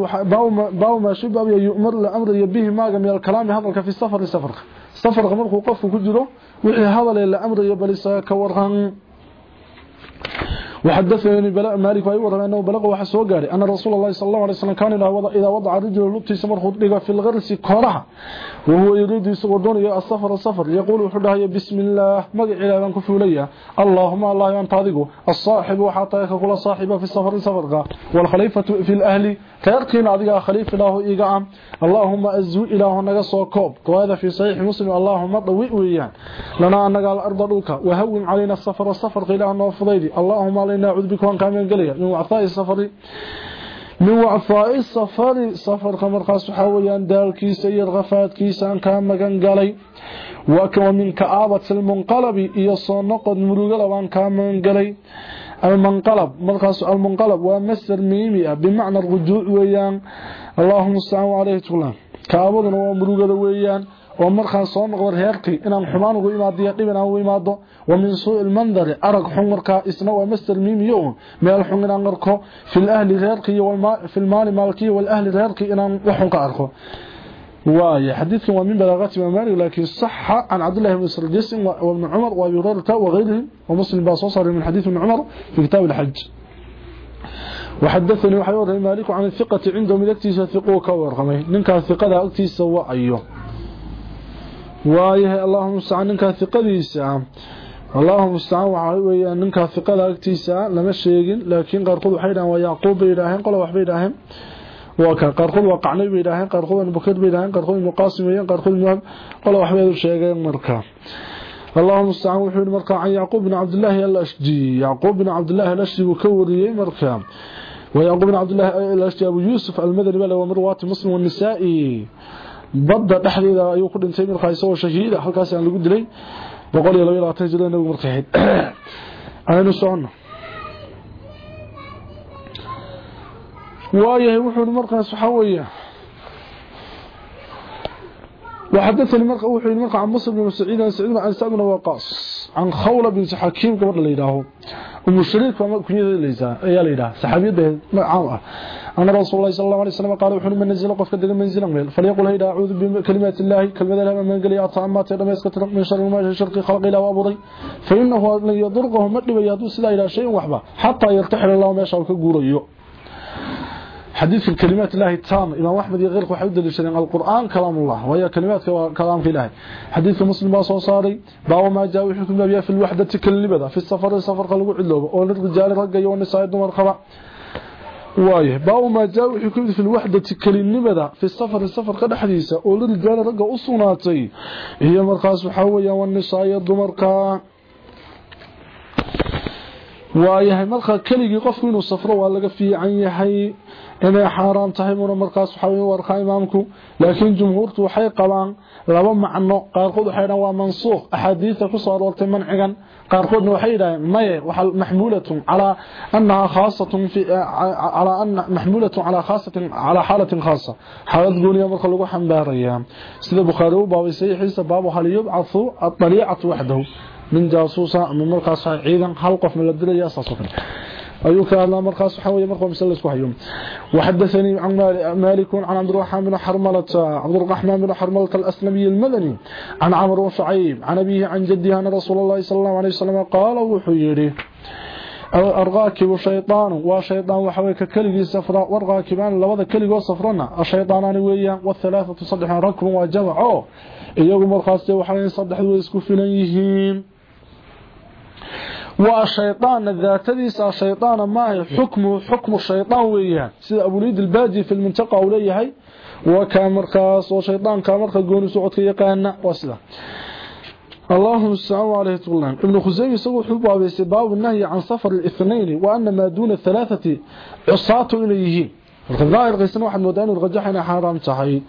A: baa ma shibab ya yumar la amr ya maaga min al-kalam hadalka fi safar safar safar markuu qofku ku jiro wixii hadal la amr ya ka waran وحدثني بلاء مالك ورنا أنه بلغ gaaray ana rasuul allah sallallahu alayhi wasallam kan ila wada ida wada rajul lubtiisa marxud dhiga fil gharsi koraha وهو يريد يسودون يا السفر السفر. يقول وحده بسم الله. مغعيلا بان كفوليا اللهم الله انت ادغو الصاحب وحطيك كل صاحبه في السفر سفرك والخليفة في الأهل. كيركين ادغا خليفه له ايغا اللهم اله نغا سو كوب. وهذا في صحيح مسلم. اللهم ضوي ويان لنا نغا الأرض. دولك وهون علينا السفر السفر. إلى نوفديدي اللهم علينا اعوذ بك وان كامل غليا من وعطاء السفر من وعفاء السفر سفر كمرقاس وحاويان دالكيسا يرغفاتكيسا ان كان مغان غلي من كآبة المنقلب يصون نقد مروغل وان كان مغان المنقلب مرقاس المنقلب ومسر ميمي بمعنى الرجوع ويان. اللهم استعانوا عليه تقولان كآبة ومروغل ويان. ومرخان soo noqdo reerkii inaan xumaan ugu imaadiyo dhib inaan ugu imaado wa min suu'il mandari arag xun marka isna waa master mimiyo meel xun inaan arko fil ahli reerkii wal fil maali maalkii wal ahli reerkii inaan waxun ka arko واي حديث ومن بلاغات مالك لكن صح عن عبد الله بن سرجس وابن عمر وابي هريره وغيرهم ومسلم باصصر من حديث ابن عمر في كتاب الحج وحدثني وحيور مالك عن الثقة عنده من اكتسى ثقوه كورقمي ننكا الثقة اكتسى وأيه waayahay allahuma mustacaan ninkaa iqadiisa allahuma mustacaan waxaa weeyaan ninkaa iqada agtiisa lama sheegin laakiin qaarkood waxay dhahaan waa yacquub bay yidhaaheen qola waxbay idhaaheen waa ka qaarkood waa qacnay bay yidhaaheen qaarkood ibnu bakir bay yidhaaheen qaarkood ibnu qaasim weeyaan qaarkood ibnu qola waxbay u sheegeen marka اللهم استعان وحي مركا عن يعقوب بن عبد الله الاشجي يعقوب بن عبد الله الاشجي وكوريه مركا ويعقوب بن عبد الله الاشجي ابو يوسف المدني بلا ومروات مسلم والنسائي badda dhexdeeda ayuu ku dhintay markaa isagoo shahiida halkaas aan lagu dilay boqol iyo laba iyo labaatan jir nabigu markay ahayd aynu socono waayahay wuxuu markaas waxaa weeye وحدثني مرقه وحي مرقه عن مصر بن سعيد عن سعيد عن سعد بن وقاص عن خولة بنت حكيم قبل ليداه أم شريك فما كنيده ليسا ايا ليداه صحابيده عام أن رسول الله صلى الله عليه وسلم قال وحن من نزل قف كدغ منزلا ميل فليقل هيدا أعوذ بكلمات الله كلمه الله من قال يا طعامات دمسكتر من شر ما شرق خلق إلى وابضي فإنه ما دبي يدو سلا إلى شيء وحبا حتى يرتحل الله ما شاء كغوريو حديث كلمات الله التام امام احمد يغير وحد لشرين القران كلام الله وهي كلمات كلام في الله حديث مسلم باصو صاري باو ما جاء وحكم نبي في الوحده كلمه في السفر السفر قالوا عدلوبه أو للرجال رجا ونساء دمر قبا waaye baa ma jaa wuxuu ku yidhi fil wahdati kalinimada fi safar safar ka dhaxdiisa oo la rijaal raga u sugnaatay iyo markaas waxa weeyaan wan nisaa dumarka waayahay marka kaligii qofku inuu safro waa laga fiican yahay inay xaaraan tahay markaas waxa weeyaan warka imaamku. Laakiin jumhuurtu waxay qabaan laba macno qaarkood waxay dhahaan waa mansuuq axaadiisa ku soo aroortay mancigan qaarkoodna waxay yidhaaheen maye waxa maxmuulatun calaa annaha khaasatun fi calaa anna maxmuulatun calaa khaasatin calaa xaalatin khaasa. Xaalad gooniya marka lagu xambaaraya sida bukhaari u baabay saxiixiisa baabu hal yubcathu adaliicatu waxdahu min jaasuusa ama markaas ciidan hal qof ma la dilaya kale hadlaa markaas waxa weeye markuu misal isku hayo وحدثني عن مالك عن عبد الرحمن بن حرملة عبد الرحمن بن حرملة الأسلمي المدني. عن عمرو وشعيب عن أبيه عن جده أن رسول الله صلى الله عليه وسلم قال وحيره الراكب شيطان وشيطان وحويك كلغي سفرا والراكبان لبدا كلغو سفرنا. الشيطانان ويا والثلاثة صدح ركب وجمع iyagu markaas waxay saddexdu isku filan yihiin ay xukmu xukmu shaytaan weeyaan sida Abu Liid al-Baji fi al-Mintaqa uu leeyahay waa ka markaas oo shaytaan ka marka gooni socodka yaqaana waa sida. اللهم السلام عليه طولان ابن خزيمة سوى حبه بسباب النهي عن سفر الاثنين وأن ما دون الثلاثة عصاة إليه الظاهر قيسان واحد مدان الغجحنا حرام تحي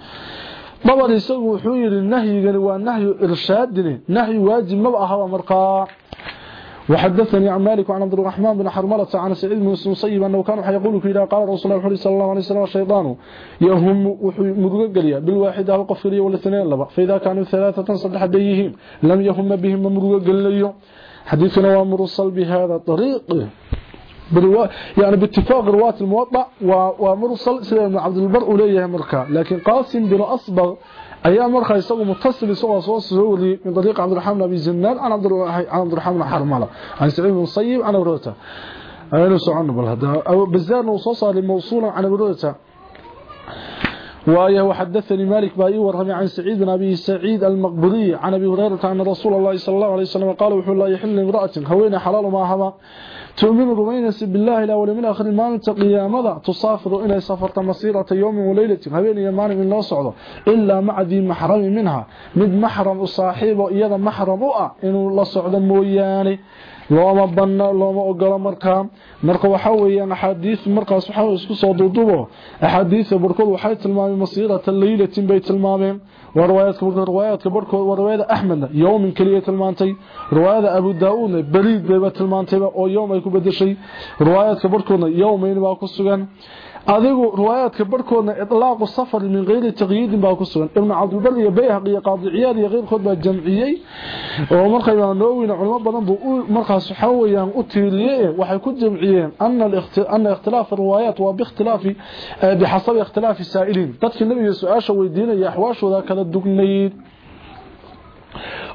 A: طبعا يسوى حوير النهي قال هو النهي إرشادني نهي واجب مبقى هو مرقى وحدثني عن مالك وعن عبد الرحمن بن حرملة عن سعيد بن المسيب أنه كان يقول كذا قال رسول الله صلى الله عليه وسلم الشيطان يهم مرغقليا بالواحد هل قفري والاثنين لبا. فإذا كانوا ثلاثة صدح بيهم لم يهم بهم مرغقليا حديثنا ومرسل بهذا الطريق. بروا... يعني باتفاق رواة الموضع ومرسل سيدنا عبد البر وليه مركا. لكن قاسم بن أصبغ ayaa markaa isagu mutasil isagoo soo soo wariyay min dariiq Abdurrahman Abi Zinnad an Abdurrahman Harmala an Sa'id bin Sayyib an Urwata aynu socon bal hada aw bazar noo soo saaray mawsuula an Urwata وآيه وحدثني مالك باي ورمي عن سعيد بن أبي سعيد المقبري عن أبي هريرة أن رسول الله صلى الله عليه وسلم قال وحول الله يحل امرأة هوين حلال ما هما تؤمن رمينس بالله لا ولا من آخر المال قيامة تصافر إلى سفرة مسيرة يوم وليلة. هوين يمان من الله صعدة. إلا مع ذي محرم منها. مد محرم صاحبه إيضا محرم أه إنه الله صعدة موياني. Looma banna looma ogola markaa marka waxa weeyaan axaadiis markaas waxa isku soo duudubo axaadiisa barkood waxay tilmaameen masiirata laylatin bay tilmaameen warwaayadka barkood riwaayadka barkood warwaayada ahmed yawmin kaliya tilmaantay riwaayada abu daawud bariid bay tilmaantay oo yawm ay ku bedeshay riwaayadka barkoodna yawmayn baa ku sugan adigu riwaayaadka barkoodna idlaaqu safar min qeyri taqyiid baa ku sugan ibn abd albar iyo bayhaqi iyo qaadi ciyaad iyo qeyrkood baa jamciyay oo markay noowina culimo badan buu markaas waxa weeyaan u tiiriyay waxay ku jamciyeen anna anna ikhtilaaf riwaayaat waa bi ikhtilaafi saa'ilin dadkii nabiga su'aasha weydiinaya axwaashooda kala dugnayd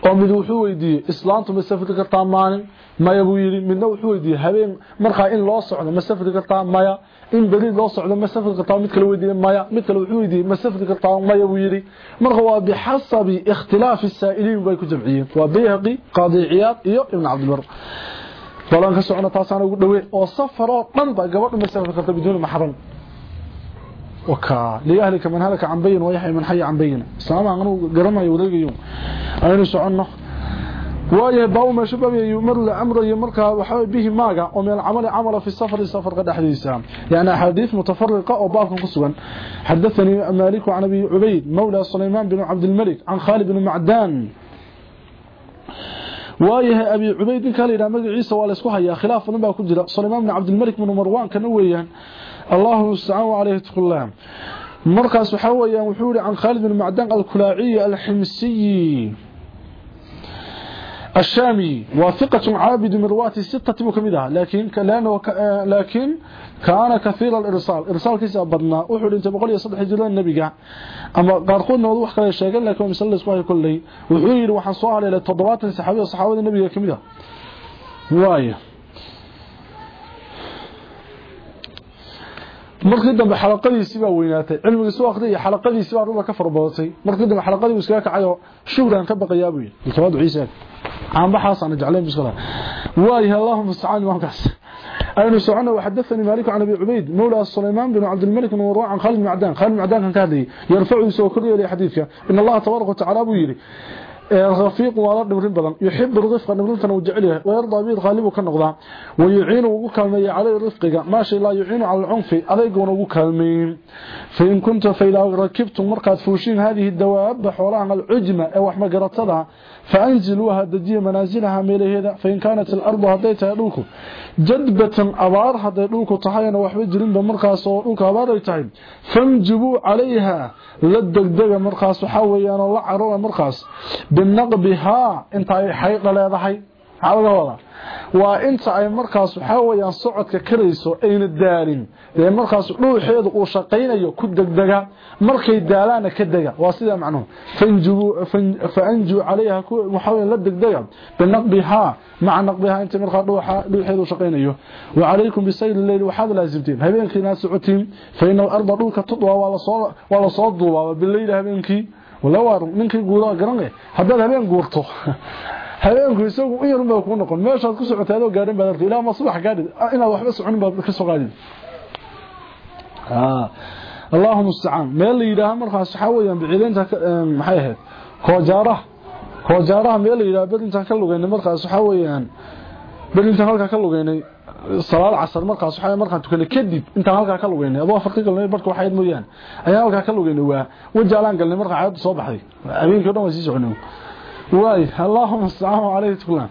A: oo mid wuxuu weydiiyey islaantu ma safri kartaa maalin maya buu yiri midna wuxuu weydiiyey habeen markaa in loo socdo ma safri kartaa maya in beri loo socdo ma safri kartaa mid kale weydiiyey maya mid kale wuxuu weydiiyey ma safri kartaa maya buu yiri marka waa bixasabi ikhtilaaf saa'iliin bay ku jamciyeen waa bayhaqi qaadi ciyaad iyo ibn abd albar balan ka socona taasana ugu dhawe oo safar oo dhan ba gabadhu ma safri kartaa biduun maxram وكا ليهلك من هلك عن بين ويحيى من حي عن بين اسلام انو غرماyo wareegayo aynu socono waaye baa ma shabaabay mar la amro iyo marka waxa bihi maaga oo meel amal amal fi safar safar qadaxdiisa yani ahadith mutafarriqa oo baabkan ku sugan hadathani malik wa nabi ubayd mawla sulaiman bin abd al-malik an khalid bin ma'dan waaye abi ubayd kale ila magaciisa waa la isku hayaa khilaaf baa ku jira sulaiman bin abd al-malik bin marwan kana weeyaan الله استعان عليه تقول مركز وحويا وحوري عن خالد بن معدان الكلاعي الحمسي الشامي واثقة عابد من رواة الستة مكمدها لكن وك... لكن كان كثير الإرسال. إرسال كيس أبضنا وحول انت بقول يصدح جلال النبي أما قارقون وضوح كلا الشيقان لكن مسألة اسمه كله. وحوري وحصوها على التضبات السحابية وصحابة النبي كمدها dambe xalaqadiisii baa weynaatay cilmiga soo akhriya xalaqadiisii baa ruba ka farbadatay markii dambe xalaqadii iskaga kacayo shuuran ka baqayaa buu yiri tawaad ciisa aan baxaas aan jeclayn biskala waayaha allahumma sa'an ma kaas aynu socona وحدثني مالك عن أبي عبيد مولى سليمان بن عبد الملك بن مروان عن خالد معدان. خالد معدان كان كهدي يرفع سو كريه حديثك إن الله تبارك وتعالى بو يري الرفيق ولا دبرين بدن يحب الرفق نبرتنا وجعله ويرضى به غالبه كنقدا ويعين kalmeeyo على رفقiga ما شاء الله يعين على العنف ugu kalmeeyin فإن كنت فإذا ركبتم مرقات فوشين هذه الدواب حولها العجمة أو أحمى قرطتها فأنزلوها دجية منازلها ميلهذا فإن جدبة أبار هدي لوكو طحينا وحبي جرين بمرقاس ولوكو أبار يتعين. فانجبوا عليها لدقدق مرقاس وحاويانا الله عروة مرقاس. بالنقبها انت حيق ليضحي حاوة xaaladahooda waa inta ay markaas waxaa weyaan socodka karayso ayna daalin. Dee markaas dhuuxeedu uu shaqaynayo ku degdega markay daalaana ka dega. Waa sidaa macnuhu fa anjuu calayha waxaa la degdega. Binaqbihaa maca naqbihaa inta markaa dhuuxeedu shaqaynayo. Wa calaykum bisayli leyl waxaad laasimteen habeenkiina socotiin fa ina alarda dhulka tudwa waa la soo duubaa. Bilayli habeenkii. Wala waa ninkii guuraa garan leh haddaad habeen guurto. habeenku isagu in yarun baa ku noqon meeshaad ku socotay adoo gaadhin baad arkay ilaa ma subax gaadhin inaad waxba soconin baad ka soo qaadin اللهم استعان meel la yiraahdo markaas waxa weeyaan biciideenta maxay ahayd koojaaraha koojaaraha meel la yiraahdo bedinta ka lugeynay markaas waxa weeyaan bedinta halka ka lugeynay salaad casar markaas waxa markaan tukanay kadib inta halka ka lugeynay adoo farqi galnay barka waxay mooyaan ayaa halka ka lugeynay waa wajaalaan galnay markaa ayad soo baxday habeenkii dhan way sii soconay واي اللهم عليه تقولان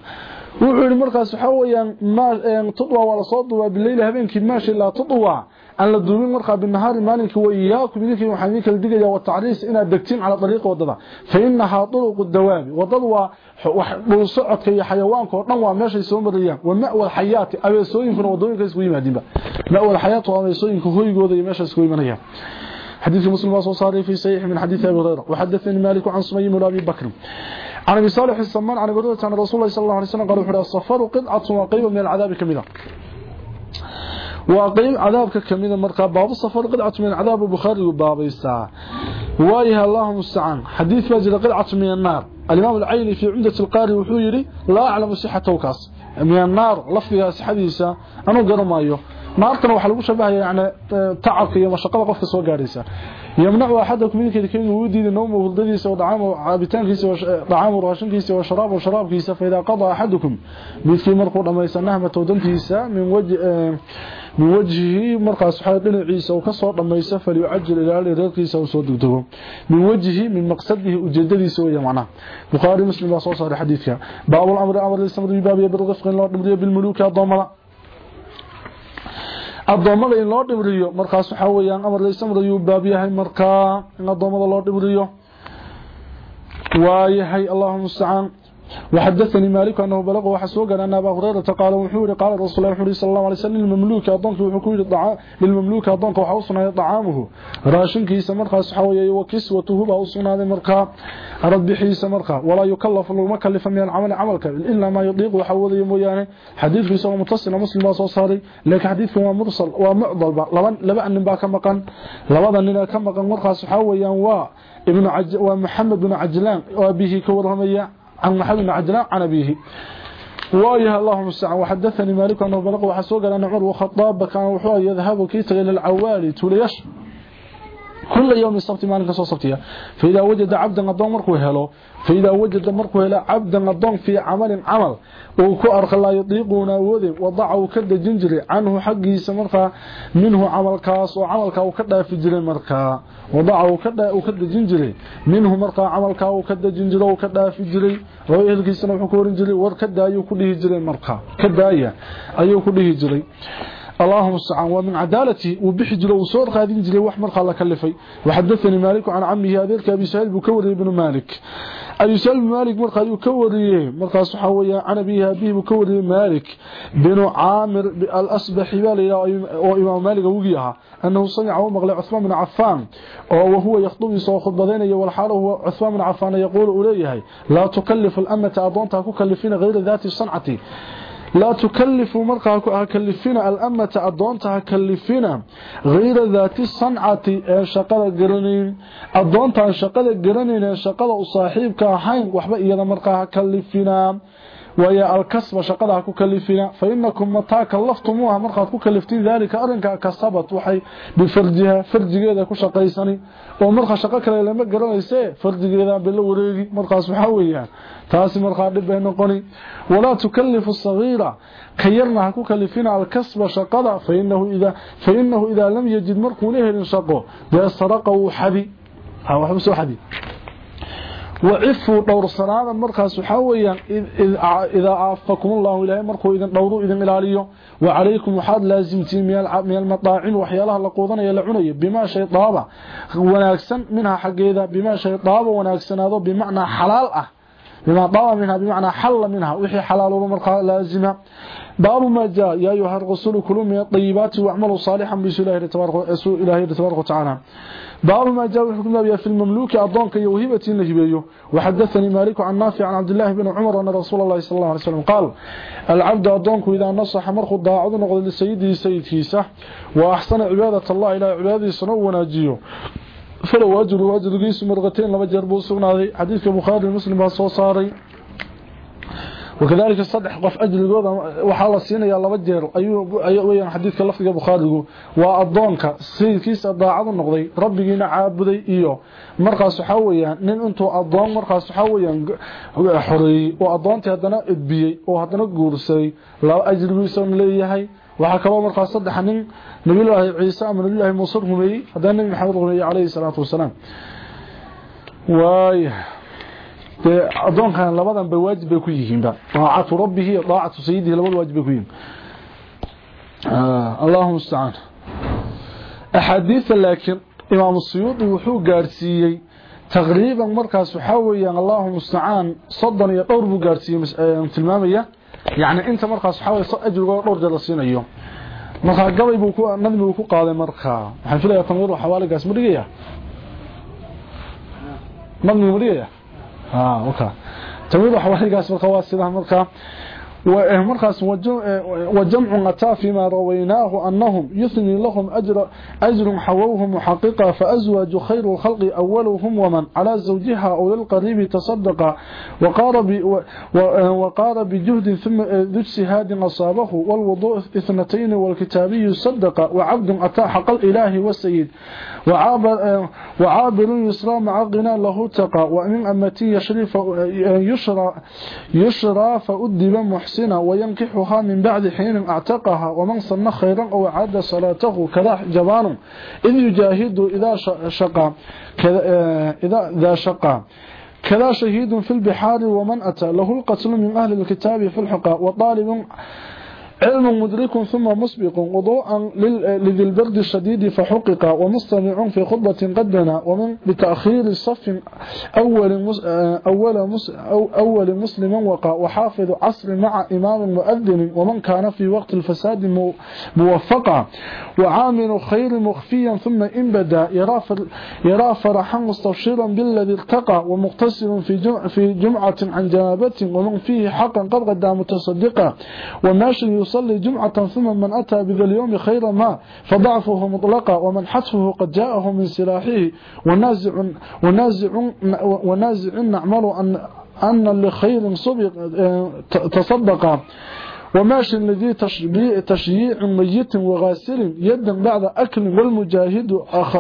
A: wuxuu yiri markaas waxa weeyaan tudwa wala soo duwa bileyl habeenkii maashi la tudwa aan la duubin markaa binahaari maalinka wayaakum idinkii waxaan idin kala digaya wa tacriis inaad degtiin cala dariiqa wadada fa inahaa duruqu dawaabi wadadu waa dhul socodka iyo xayawaanka oo dhan waa meeshay soo marayaan wa ma'wal xayaati abeesooyinkuna wadooyinka isku yimaadinba ma'wal xayaati waa abeesooyinka hoygooda iyo meesha isku imanayaan حديث مسلم وصو صاري في صحيح من حديث ابي هريره وحدثني مالك عن سمي بن ابي بكر عن أبي صالح السمان عن ابي عن رسول الله صلى الله عليه وسلم قال وحده الصفر قطعه وقيب من العذاب كمذا وقيل عذابك كميدا مرقى باب الصفر قلعة من عذاب البخاري وباب الساعة وايها الله مستعان حديث فاجر قلعة من النار. الإمام العيني في عمدة القاري وحويري لا أعلم صحة توكاس من النار لفظها حديثة. أنا قرمايو. naartana waxa lagu shabahayaa yani tacabka iyo mashaqada qofka يمنع أحدكم من كده كده وديده نوم وفضديس ودعامه عابتانكيس ودعام ورشنكيس وشراب وشرابكيس فإذا قضى أحدكم بيسي مرقو في متودنتيسا من وجه آه، من وجهه مرقى سحاية لنا عيسى وكسر رمي سفر يعجل إلى آله رضي عيسى وصوت من وجهه من مقصده أجدده سوية معنا بقاري مسلم بصوصة لحديثها باب العمر عمر لسمر ببابي بالغفق الله ربضي بالملوك الضمرة adoomada in loo dhimriyo markaas waxa weeyaan amar laysamrayuu baab yahay markaa in adoomada loo dhimriyo waayahay allahuma mustacaan وحدثني مالك أنه بلغ وحسوق أن أبا هريرة قال وحوري قال رسول الله صلى الله عليه وسلم للمملوك أضنك وحكوري للمملوك أضنك وحوصنا طعامه. راشن كيس مرقى سحوية وكسوته بأوصنا هذا مرقى رد بحيس مرقى ولا يكلف له مكلف من العمل عملك. إلا ما يضيق وحوضي مويانه حديث في سوى متصل مسلم وصوصاري لك حديث مرسل ومعضل. لبا أن باك مقن. لبا أننا كمقن مرقى سحوية ومحمد بن عجلان. وبه كورهمية. عن محمد بن عجلان عن أبيه. وايه اللهم استعان. وحدثني مالك أنه بلغ وحسوق أن عمر وخطاب كان وحوى يذهب كيتغ إلى العوالي توليش. كل يوم السبت مالك سو سبتيا. فإذا وجد عبدا قدوم مركو هلو. فإذا وجد مركو هلا عبدا قدوم في عمل عمل. وكو أرخ الله يطيقون وذي. وضعه كد جنجري عنه حقه سمرقا منه عمل كاس وعمل وكد في جري مركا. وضعه كد وكد جنجري منه مرقا عمل كا وكد جنجري وكد في جري روي اهلكيسنا وحو كورن جري وركد أيو كديه جري مركا. كدايا أيو كديه جري اللهم استعان. ومن عدالتي جلو وصور قادين جلي وحمر قال كلفي. وحدثني مالك عن عمه هذيك أبي سهل بكوري بن مالك. أبي سهل مالك مرقى يكوري مرقى صحوية عن أبيها به بكوري مالك بن عامر الأصبح بالي وإمام مالك وقيها. أنه صنع ومغلى عثمان بن عفان. وهو يخطب يسوى خطبتين والحال هو عثمان بن عفان يقول إليه لا تكلف الأمة أضونتها ككلفين غير ذات laa tukalifu markaa ha kalifina alamata adoonta ha kalifina hayra daati sancati ee shaqada garanayn. Adoontaan shaqada garanayn ee shaqada u saaxiibka ahayn waxba iyada markaa ha ويا الكسب شقدها كلفنا فإنكم متى كلفتموها مرقا كلفتين ذلك أرنك كسبت وحي بفرجها ku shaqaysani oo marka shaqo kale lama garanayse farjigeeda bil wareegi markaas waxa weeyaan taasi marka dib ay noqoni wala tukallifu as-saghira kayarna ku kalifina al-kasba shaqada fa innahu idha fa innahu idha lam yajid markuu leeyahay shaqo da saraqa xadi ha waxa soo xadi وعفوا دور سنادا مركز حويا إذا أعفكم الله إلهي مركوا إذن دوروا إذن إلاليو وعليكم حد لازم من المطاعين وحيا وحيالها لقوضنا يلعوني بما شيء طابة ونأكسن منها حق إذا بما شيء طابة ونأكسن هذا بمعنى حلال. أه. بما طابة منها بمعنى حل منها. وحي حلال ومركة لازمة. باب ما جاء يا أيها الرسول كل من الطيبات واعملوا صالحا بسوء الله تبارك وتعالى. باب ما جاء حكم النبي في المملوك أضونك يوهبة النهبيه وحدثني مالك عن نافع عن عبد الله بن عمر أن رسول الله صلى الله عليه وسلم قال العبد أضونك إذا نصح مرخ ضاعد نقض لسيده سيد كيسة وأحسن عبادة الله إلى عباده سنو وناجيه فلو أجر وأجر قيس مرغتين لما جربوا سغناذي حديث بخاري المسلم بأسو صاري وكذلك الصدح قف أجرigooda waxaa la siinaya laba jeer ayuu weeyaan xadiidka lafdiga Bukharigu waa adoonka sayidkiisa daacad noqday rabbigiina caabuday iyo markaas waxa weeyaan nin intuu adoon markaas waxa weeyaan xoreeyay oo adoontii hadana idbiyay oo hadana guursaday laba ajrigiisa leeyahay waxa kale markaas saddex nin nabiyullaahi ciise ama nabiyullaahi muuse rumeeyay hadana nabi maxamed rumeeyay calayhi salaatu wasalaam waay adoonkan labadan bay waajib bay ku yihiinba daacatu rabbihi daacatu sayyidihi labada waajib bay ku yihiin. Allahumma musta'an axaadiisa laakiin imaam suyuudi wuxuu gaarsiiyey taqriiban markaas waxaa weeyaan allahuma mustacaan soddon iyo dhowr buu gaarsiiyey tilmaamaya. Yani inta markaas waxaa wey ajrigoo dhowr jeer la siinayo. Markaa gabay buu nadmi uu ku qaaday markaa. Waxaan filayaa tamwiir xawaaligaas ma dhigaya nadmi ma dhigaya ها وكا تموضح وحيقاس مركا واسدها مركا ومرخص وجمع أتى فيما رويناه أنهم يثني لهم أجر, أجر حووه محققا فأزواج خير الخلق أولهم ومن؟ على زوجها أو للقريب تصدق. وقار, وقار بجهد ثم ذو اجتهاد أصابه. والوضوء اثنتين والكتابي يصدق. وعبد أتى حق الإله والسيد. وعابر, وعابر يسرى مع غنى له تقى ومن أمتي يشرى, يشرى فأدب محسن. محسنا وينكحها من بعد حين اعتقها ومن صن خيرا أو عاد صلاته كذا جبان إذ يجاهد إذا شقى. إذا ذا شقى. كذا شهيد في البحار ومن أتى. له القتل من أهل الكتاب في الحقى. وطالب علم مدرك ثم مسبق وضوءا لذي البرد الشديد فحقق ومستمع في خطبة قدنا ومن بتأخير الصف أول, أول, أول مسلم وقع وحافظ عصر مع إمام مؤذن ومن كان في وقت الفساد موفقا وعامل خير مخفيا ثم إن بدا يرى فرحا مستبشرا بالذي ارتقى ومقتصر في جمعة عن جنابة ومن فيه حقا قد غدا متصدقا وماشي يصلي جمعة ثم من أتى بذا اليوم خير ما فضعفه مطلقا ومن حتفه قد جاءه من سلاحه. ونازع, ونازع, ونازع نعمل أن, أن لخير سبق تصدق. وماشي الذي تشييع ميت وغاسل يدا بعد أكل والمجاهد أخ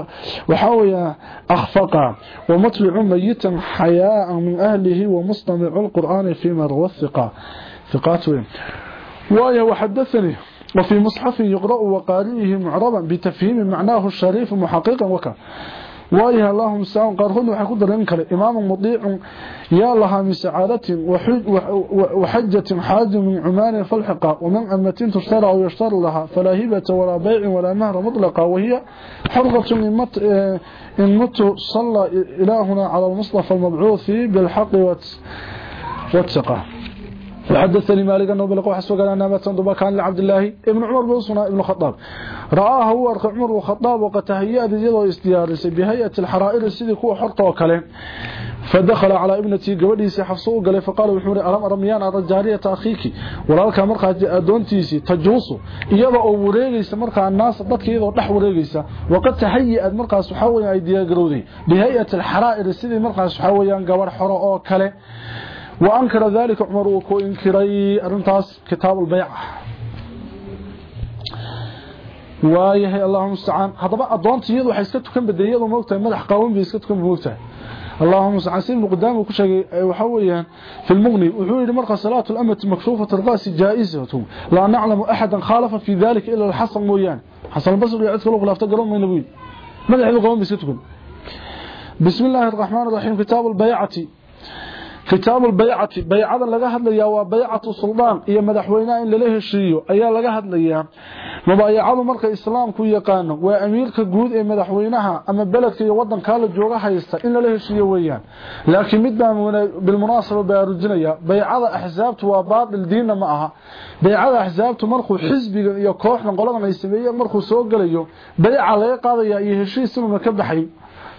A: وحاوي أخفق. ومطلع ميت حياء من أهله ومستمع القرآن فيما روثق ثقات. وايه وحدثني. وفي مصحف يقرأ وقارئه معربا بتفهيم معناه الشريف محققا وكا. وايه اللهم سعون قارهن وحكو درين كله امام مطيع. يا لها من سعادة وحجة حاج من عمان فالحقا. ومن أمتين تشترى أو يشتر لها. فلا هبة ولا بيع ولا مهر مطلقا. وهي حرقة إن مت, صلى إلهنا على المصطفى المبعوث بالحق والتقى وحدثني مالك أنه بلقوا حسوك أن نامت صندوبا كان لعبد الله ابن عمر بن صنع ابن خطاب رآه هو عمر وخطاب وقد تهيأ ذي استيارس بهيئة الحرائر السيدي كو حرطة وكله فدخل على ابنتي قبديسي حفصه قال فقال وحوري ألم أرميان أرى جارية أخيك ولالك مرقى أدونتيسي تجوسو إيضا أو وريغيس مرقى الناس ضدك إيضا نح وريغيس وقد تهيئ مرقى سحاوي أيديا قرودي بهيئة الحرائر السيدي مرقى سحاوي قوار حراء وكله وأنكر ذلك عمر وكو إنكري أرنتاس كتاب البيعة وايهي اللهم استعان هذا بقى أدوان تيضو حيسكتو كم بدي يضو موقتا مدح قاوم بيسكتو كم بموقتا اللهم استعان مقدام وكو شاكي وحويا في المغني. وحوري لمرقى صلاة الأمة مكشوفة الرأس جائزة لا نعلم أحدا خالف في ذلك إلا الحصن مويان. حصن بس يعدك الله غلافتك قرون من نبوي. ملح قاوم بيسكتو كم بسم الله الرحمن الرحيم. كتاب البيعتي كتاب البيعة بيعة لغا هدليا وبيعة السلطان mabaayacadu marka islaamku yaqaan waa amiirka guud ee madaxweynaha ama beledka iyo wadanka la jooga haysta in lala heshiiyo weeyaan laakiin mid baan bil munaasaba baarujinaya baycada ahzaabtu waa baadil diinna ma aha baycada ahzaabtu markuu xisbiga iyo kooxdan qoladan ay sameeyeen markuu soo galayo bayca laga qaadaya iyo heshiis inuu ka baxay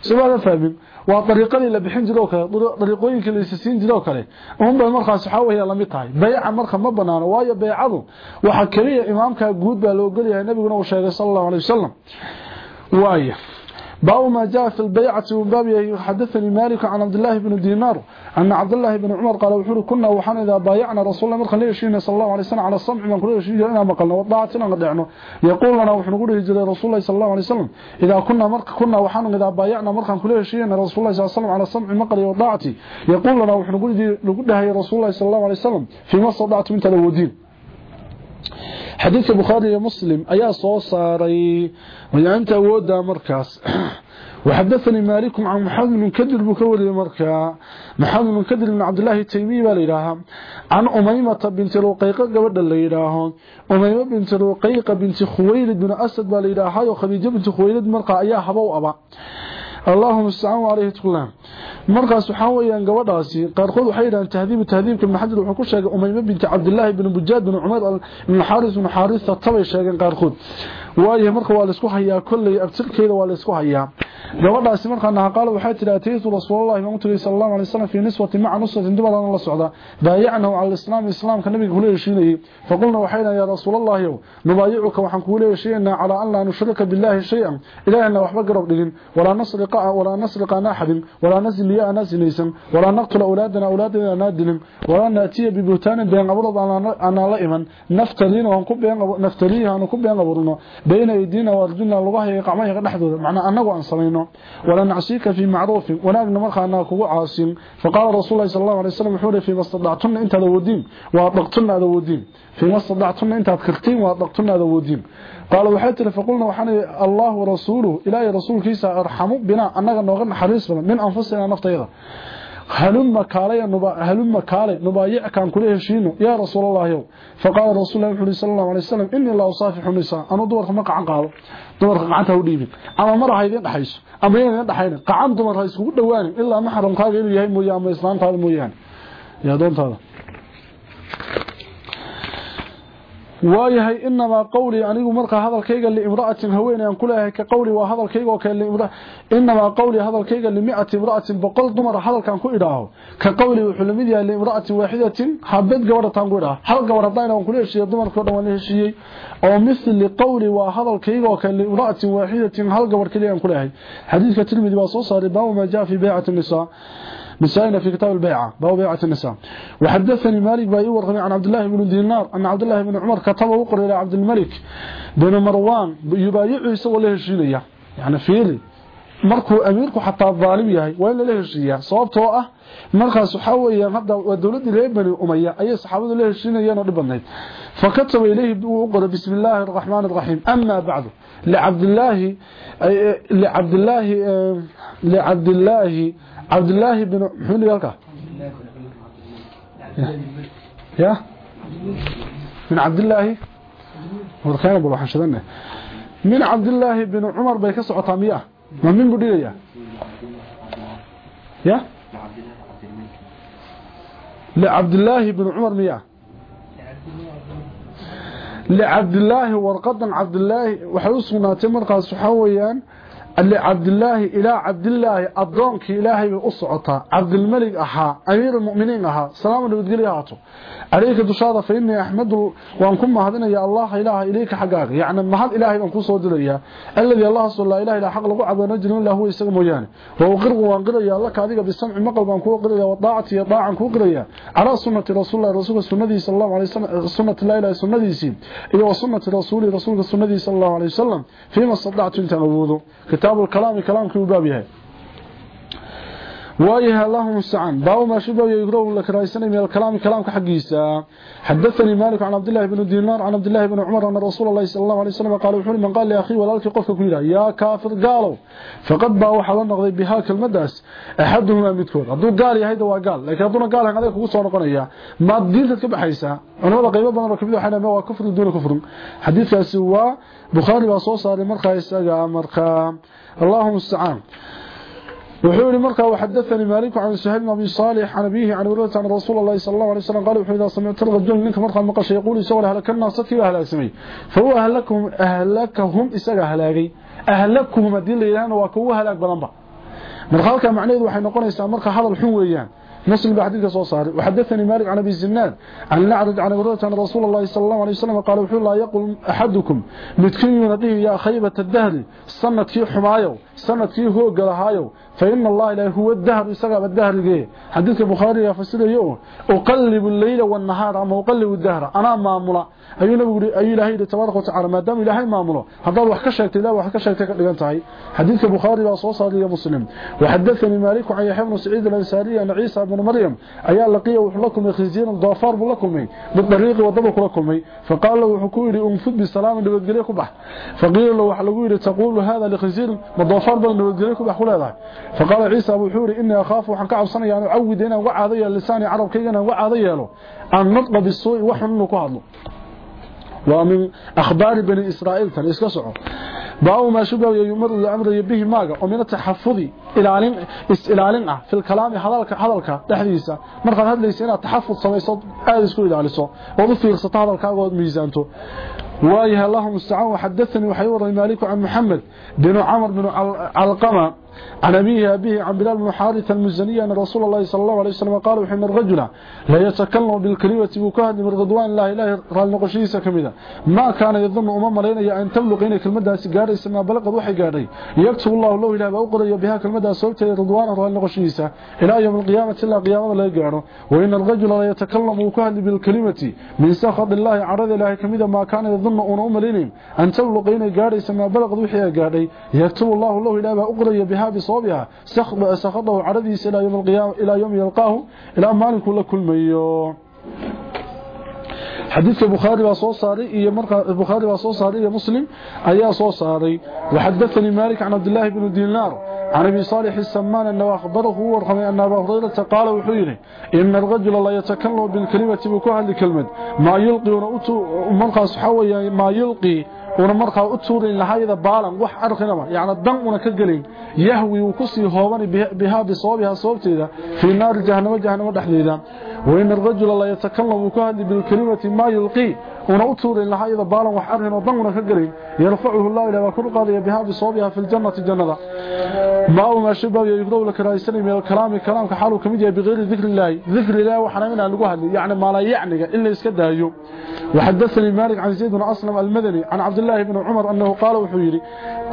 A: sabada fahmin waa dariiqadii la bixin jiro kale dariiqooyinkii la isiin jiro kale uun baa markaas waxa weeye la mid tahay. Bay'a marka ma banaano waayo bay'adu waxa kaliya imaamka guud baa loo galiyaa nabiguna uu sheegay sallallahu alayhi wasallam. Waayo باب ما جاء في البيعة وباب حدثني مالك عن عبد الله بن دينار أن عبد الله بن عمر قال وحور كنا وحن إذا بايعنا رسول الله مرخل ليشينا صلى الله عليه وسلم على الصمع من قول يشينا إنا مقلنا وضاعتنا قدعنا يقول لنا وحن قول يجري رسول الله صلى الله عليه وسلم إذا كنا مرخ كنا وحن إذا بايعنا مرخل كل يشينا رسول الله صلى الله عليه وسلم على الصمع مقل وضاعتي يقول لنا وحن قول يجري رسول الله صلى الله عليه وسلم في مصر ضاعت من تلودين xadiidka bukhaari iyo muslim ayaa soo saaray. Mayaanta awooda markaas. Waxadaanii maalikum can maxamed ibn kadir buu ka wariyey markaa maxamed ibn kadir ibn cabdilaahi taymiy baa layidhaahaa can umaymata binti ruqayqa gabadha la yidhaaho. Umaymo binti ruqayqa binti khuwaylid bin asad baa layidhaahayo khadiijo binti ayaa habow aba allahuma stacaan caleyhi tqullah markaas waxaa weyaan gabadhaasi qaarkood waxay yidhahan tahdiibu tahdiib ibn xajar wuxuu ku sheegay umayma binti cabdilaahi bn bujaad bin cumeyr ibn xaaris ibn xaarisa tabay sheegeen qaarkood. Waayahay marka waa laysku hayaa kolley abtirkeeda waa laysku hayaa. Gabadhaasi marka naqaal waxay tiraatay rasuulullaahi sallallahu alayhi wasallam fi niswati ma'a nusratin dubadan la socda baayacna ala islam islaamka nabiga kula heshiinay faqulna waxayna ya rasuulullaahi nubayicuka waxaan kula heshiinaa ala an la nushrika billahi shay'an ilaahna waxba garab dhigin wala nasriqa wala nasriqa ahadin wala nazli أنا سنيسن ولا نقتل أولادنا أولادنا نادلم ولا نأتي ببهتان بين أبرض أنا لئمن نفترين نفتريها ونكب بين أبرنا بين أيدينا وأرجلنا الله عاصينه ولا نعصيك في معروف. ولا نمرخ أنه هو عاصم. فقال رسول الله صلى الله عليه وسلم حوري في مصدعتنا أنت ذو الدين. وأطلقتنا ذو الدين. في مصدعتنا أنت أذكرتين وأطلقتنا ذو الدين. قالوا حتر فقلنا وحاني الله ورسوله إلهي رسول كيسا أرحمه بنا أنه نغن حريص بنا من أنفسنا نفتيضا هلما كالي نبا هلما كالي نبايع كان كل شيء يا رسول الله يو. فقال رسول الله صلى الله عليه وسلم إني لا أصافح النساء. أنا دور ما قال dumarka gacanta u dhiibin. Ama mar haydin dhaxayso ama yeen dhaxayna qacan dumar ha isku dhawaan ilaa maxramkaaga inuu yahay mooyaan ama islaantaada mooyaan ya doontaada waayahay inamaa qawlii anigu markaa hadalkayga liimra'atin haweeney aan ku leeyahay ka qawli waa hadalkayga oo kale inamaa qawlii hadalkayga limi'ati imra'atin boqol dumara hadalkan ku idhaaho. Ka qawli wuxuu la mid yahay liimra'atin waaxidatin habed gabadhataan ku idhaaho. Hal gabadh haddayna waan kula heshiiyey dumarkao dhan waan la heshiiyey. Oo mithli qawli waa hadalkayga oo kale liimra'atin waaxidatin hal gabadh keliya aan ku leeyahay. Xadiidka tirmidi baa soo saaray baabu maa jaa fi baycati بسائنا في كتاب البيعة باو بيعة النساء. وحدثني مالك باي ورغني عن عبد الله بن دينار أن عبد الله بن عمر كتب وقر إلى عبد الملك بن مروان يبايع يسوى له الشينية يعني فيلي مركو أميرك حتى الظالم يهي وإلا له الشينية صوبته مركو سحوية والدولد إليه بني أمية. أي صحابة له الشينية نربني فكتب إليه وقر بسم الله الرحمن الرحيم. أما بعد لعبد الله لعبد الله آه، لعبد الله عبد الله بن حلي قال يا. من عبد الله. ورخان أبو حشدنا من عبد الله بن عمر بن كسوت امياه ومن بديليا يا. لا عبد الله بن عمر مياه لعبد الله ورقدن عبد الله وحوسنا تمر قال سحويان. Weeyaan lcabdillaahi ilaa cabdillaahi adoonkii ilaahay bay u socotaa cabdilmelig ahaa amiir muminiin ahaa salaama nabadgelya haato عليك دشاده فإني أحمد وأنكم مهدنا يا الله إله إليك حقاك يعني مهد إلهي بأنكم صودريا الذي الله صلى الله إله إلى حق لقو عبد نجل الله هو يسقى موياني وأقرق وأنقر يا الله كذلك بالسمع مقل بأنكم أقر يا وطاعة يا طاعة أقر يا على سنة رسول الله رسول السنة صلى الله عليه وسلم الله إلى سنة سيم إيه وسنة رسول رسول السنة صلى الله عليه وسلم. فيما استطعت انت نبوذ كتاب الكلام كلام كبابها وايه اللهم استعان باو ما شبه يقرأ لك رئيسنا من الكلام كلام كحقيسا حدثني مالك عن عبد الله بن دينار عن عبد الله بن عمر أن رسول الله صلى الله عليه وسلم قال وحول من قال لأخي ولالك قفك كيرا يا كافر قالوا فقد باو حوال نغضي بها كالمدس أحدهما مدكور عبدو قال يا هيدا وقال لكن عبدونا قال هذا كوصة ونقنيا ما الدين تتكب حيسا أنا هذا قيمة بنا ركبه حين ما هو كفر دون بخاري وصوصة لمرخى يساقا مرخى اللهم استعان وحول مركا وحدثني مالك عن سهل بن ابي صالح عن ابيه عن ورث عن رسول الله صلى الله عليه وسلم قال اذا سمعت الرجل منك مركا مقش يقول سوى هلكنا صدقي واهل اسمي فهو اهلكهم اهلكهم اسغا هلاغي اهلكهم الدين ليلان وكو هلاك بدنبا مرخالka macnaheedu waxay noqonaysaa marka hadal xun weeyaan. مسلم بحديث سو صار وحدثني مالك عن أبي الزناد عن الأعرج عن ورث عن رسول الله صلى الله عليه وسلم قال وحول لا يقول أحدكم متكين يناديه يا خيبة الدهر سنتي حمايو سنتي هو غلهايو فإن الله لا هو الدهر يسقى بالدهر جيه حديث البخاري يفسره أقلب الليل والنهار أما أقلب الدهر أنا مامولا أي نبي أي إلهي تبارك وتعالى ما دام إلهي مامولا هذا wax ka sheegtay ila wax ka sheegtay ka dhigan soo saaray muslim وحدثني مالك عن يحيى بن سعيد الأنصاري عن عيسى ابن مريم. أيا لقيه وحلكم خزين الظفار لكم بالطريق وضبك لكم فقال له وحكوري انفض بسلام دبد غلي كبح. فقيل له وحلو يري تقول هذا لخزين الظفار دبد غلي كبح ولا ذا فقال عيسى أبو حوري إني أخاف وحن كعبسن يعني اعود ان وعاده يا لساني عرب كينا وعاده يلو أن نطق بالسوء وحن نكو ومن أخبار بني إسرائيل فليس كسعه باو ما شبه يمر الأمر به ماغا. ومن التحفظ إلالين في الكلام حضلك حضلك تحديثا. مرقى هذا ليس إنا تحفظ سميسو آد اسكو إلاليسو وضفي رسطة هذا الكاغو ميزانتو. وإيها اللهم استعان وحدثني وحيور مالك عن محمد بن عمر بن علقمة. عن أبيه أبيه عن بلال بن حارث المزني أن رسول الله صلى الله عليه وسلم قال وحين الرجل لا يتكلم بالكلمة بكهد من رضوان الله إله رال نقشيسة كمذا ما كان يظن أمام لنا أن تبلغ إن كلمة سيقاري سما بلغ وحي قاري يكتب الله له إلى بأقضي بها كلمة سوكت رضوان. رال نقشيسة إلى يوم القيامة إلا قيامة لا يقاره وإن الرجل لا يتكلم بكهد بالكلمة من سخط الله عرض الله كمذا ما كان يظن أمام لنا أن تبلغ إن قاري سما بلغ وحي قاري يكتب الله له إلى بأقضي بها بصوبها سخطه عرضيس إلى يوم القيامة إلى يوم يلقاه. إلى مالك لكل ميو. حديث البخاري وصو صاري iyo marka البخاري وصو صاري iyo مسلم. ayaa soo saaray مالك عن عبد الله بن دينار عن أبي صالح السمان أنه أخبره ورحمه أن أبا هريرة قال وحيره إن الرجل لا يتكلم بالكلمة بكل كلمه ما يلقي مرقس حويا ما يلقي una markaa u tuurin lahayda baalan wax arkinaba yaani dan una ka galay yahwi uu ku sii hooban biha bisoobiha soobteeda fi naar jahannama jahannama dhaxdeeda وإن الرجل لا يتكلم كهدي بالكلمة ما يلقي una u tuurin lahayda baalan wax arrin oo dan una ka galay yarfacuhu Allah ila wa kul qadiya biha bisoobiha fil jannati jannada ma uu ma shibaa yaqulu lak raaysan min kalaami kalaamka xalu kamid yahay bigeeri dhikri Allah dhikri Allah waxa وحدثني مالك عن زيد بن أسلم المدني عن عبد الله بن عمر أنه قال وحيري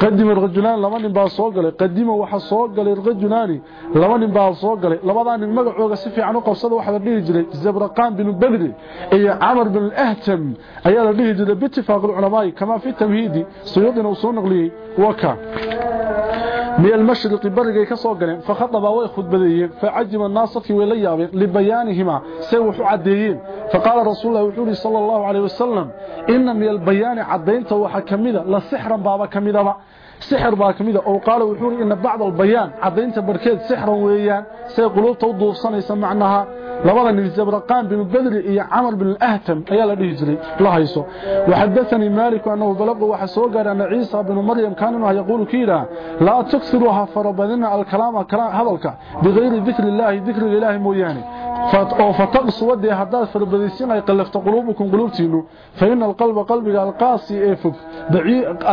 A: قدم الرجلان لمن انباء صوغلي قدم وحا صوغلي الرجلان لمن انباء صوغلي لبضان المقعوغ سفي عنه قفصد وحد الليه جلي زبرقان بن بدري أي عمر بن الأهتم أي الليه جلي باتفاق العلماء كما في التمهيدي سيودنا وصول نغليه وكا. من المشرق برغي كسو غلين فخطبا way khudbadeeyeen فعجب الناس في ولا yaabeen لبيانهما سي cadeeyeen فقال رسول الله وحوري صلى الله عليه وسلم إن من البيان عدينته waxa kamida la sixran baaba kamidaba سحر باكميدة أو قالوا يحوني إن بعض البيان عضي إنت بركيد سحرا وإيان سيقلوب توضو الصنع يسمعنها لبدا أن الزبرقان بن بدر إيا عمر بن الأهتم اي أبي يجري الله يسو وحدثني مالك أنه بلقه وحسوقر أن عيسى بن مريم كاننا يقول كيرا لا تكثرها فربذنها الكلام هذا بغير ذكر الله ذكر الاله موياني oo fataqsu wadi hadaa farabadaysin ay qalafta qulubukum qulubtiinu fa in alqalba qalbiga alqasi ee fog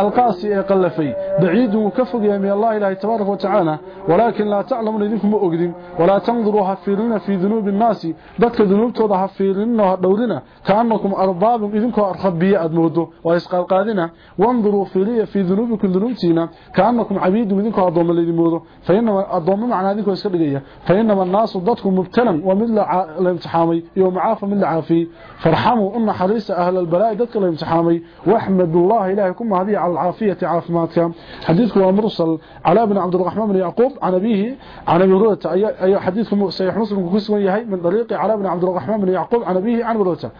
A: alqasi ee qalafay بعيد وكفق يا من الله إله تبارك وتعالى. ولكن لا تعلمون إذنكم أقدم. ولا تنظروا هفيرين في ذنوب الناس. ذاتك ذنوب توضى هفيرين ودورنا. كأنكم أرباب إذنكم أرخبية أدمودوا وإسقال قادنا وانظروا فيرية في ذنوبكم ذنوبتنا كأنكم عبيد إذنكم أضوم الذي مودوا فإنما أضوم معنى ذنكم إسقالية فإنما الناس ضدكم مبتلا. ومثل الامتحامي يوم عافى من العافي. فارحموا أن حريص أهل البلاء ذاتك الامتحامي. واحمد الله إلهكم هذه على العافية عافماتكم حديثك هو مرسل على ابن عبد الرحمن بن يعقوب عن أبيه عن أبي هريرة. أي حديثكم سيح مسلم من طريق على ابن عبد الرحمن بن يعقوب عن أبيه عن هريرة.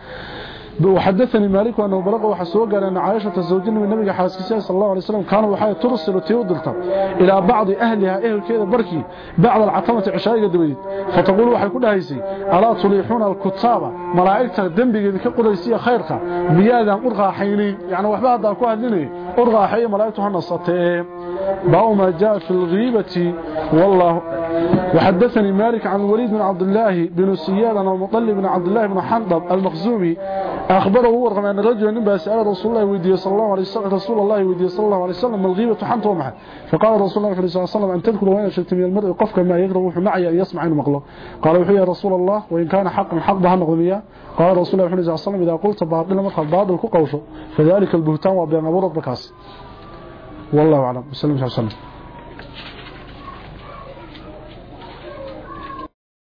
A: وحدثني مالك أنه بلغ وحسوه قال أن عائشة زوجين من النبي حاسكسي صلى الله عليه وسلم كانوا وحاية ترسل وتيودلتا إلى بعض أهلها أهل كذا بركي بعض العتمة عشائق الدوليد فتقول وحي كل هايسي ألا تليحون الكتابة؟ ملائكة الدنبي ذكا قريسية خيرك ميادا أرغى حيني. يعني وحبها داكوها لني أرغى حي ملائكتها نصتين. باو ما جاء في الغيبة والله. وحدثني مالك عن الوليد بن عبد الله بن سياد عن المطلب بن عبد الله بن حنطب المخزومي. أخبره ورغم أن رجلا نبا سأل رسول الله ويدي صلى الله عليه وسلم رسول الله ويدي صلى الله عليه وسلم الغيبة حنط ومحا فقال رسول الله صلى الله عليه وسلم أن تذكر وين شلت من المرء؟ قفك ما يقرب معي أن يسمع المقلة قال وحي يا رسول الله وإن كان حقا حق بها النغمية قال رسول الله صلى الله عليه وسلم إذا قلت باطل مرخل باطل كقوشه فذلك البهتان وبين أبو ربكاس والله أعلم. وسلم وسلم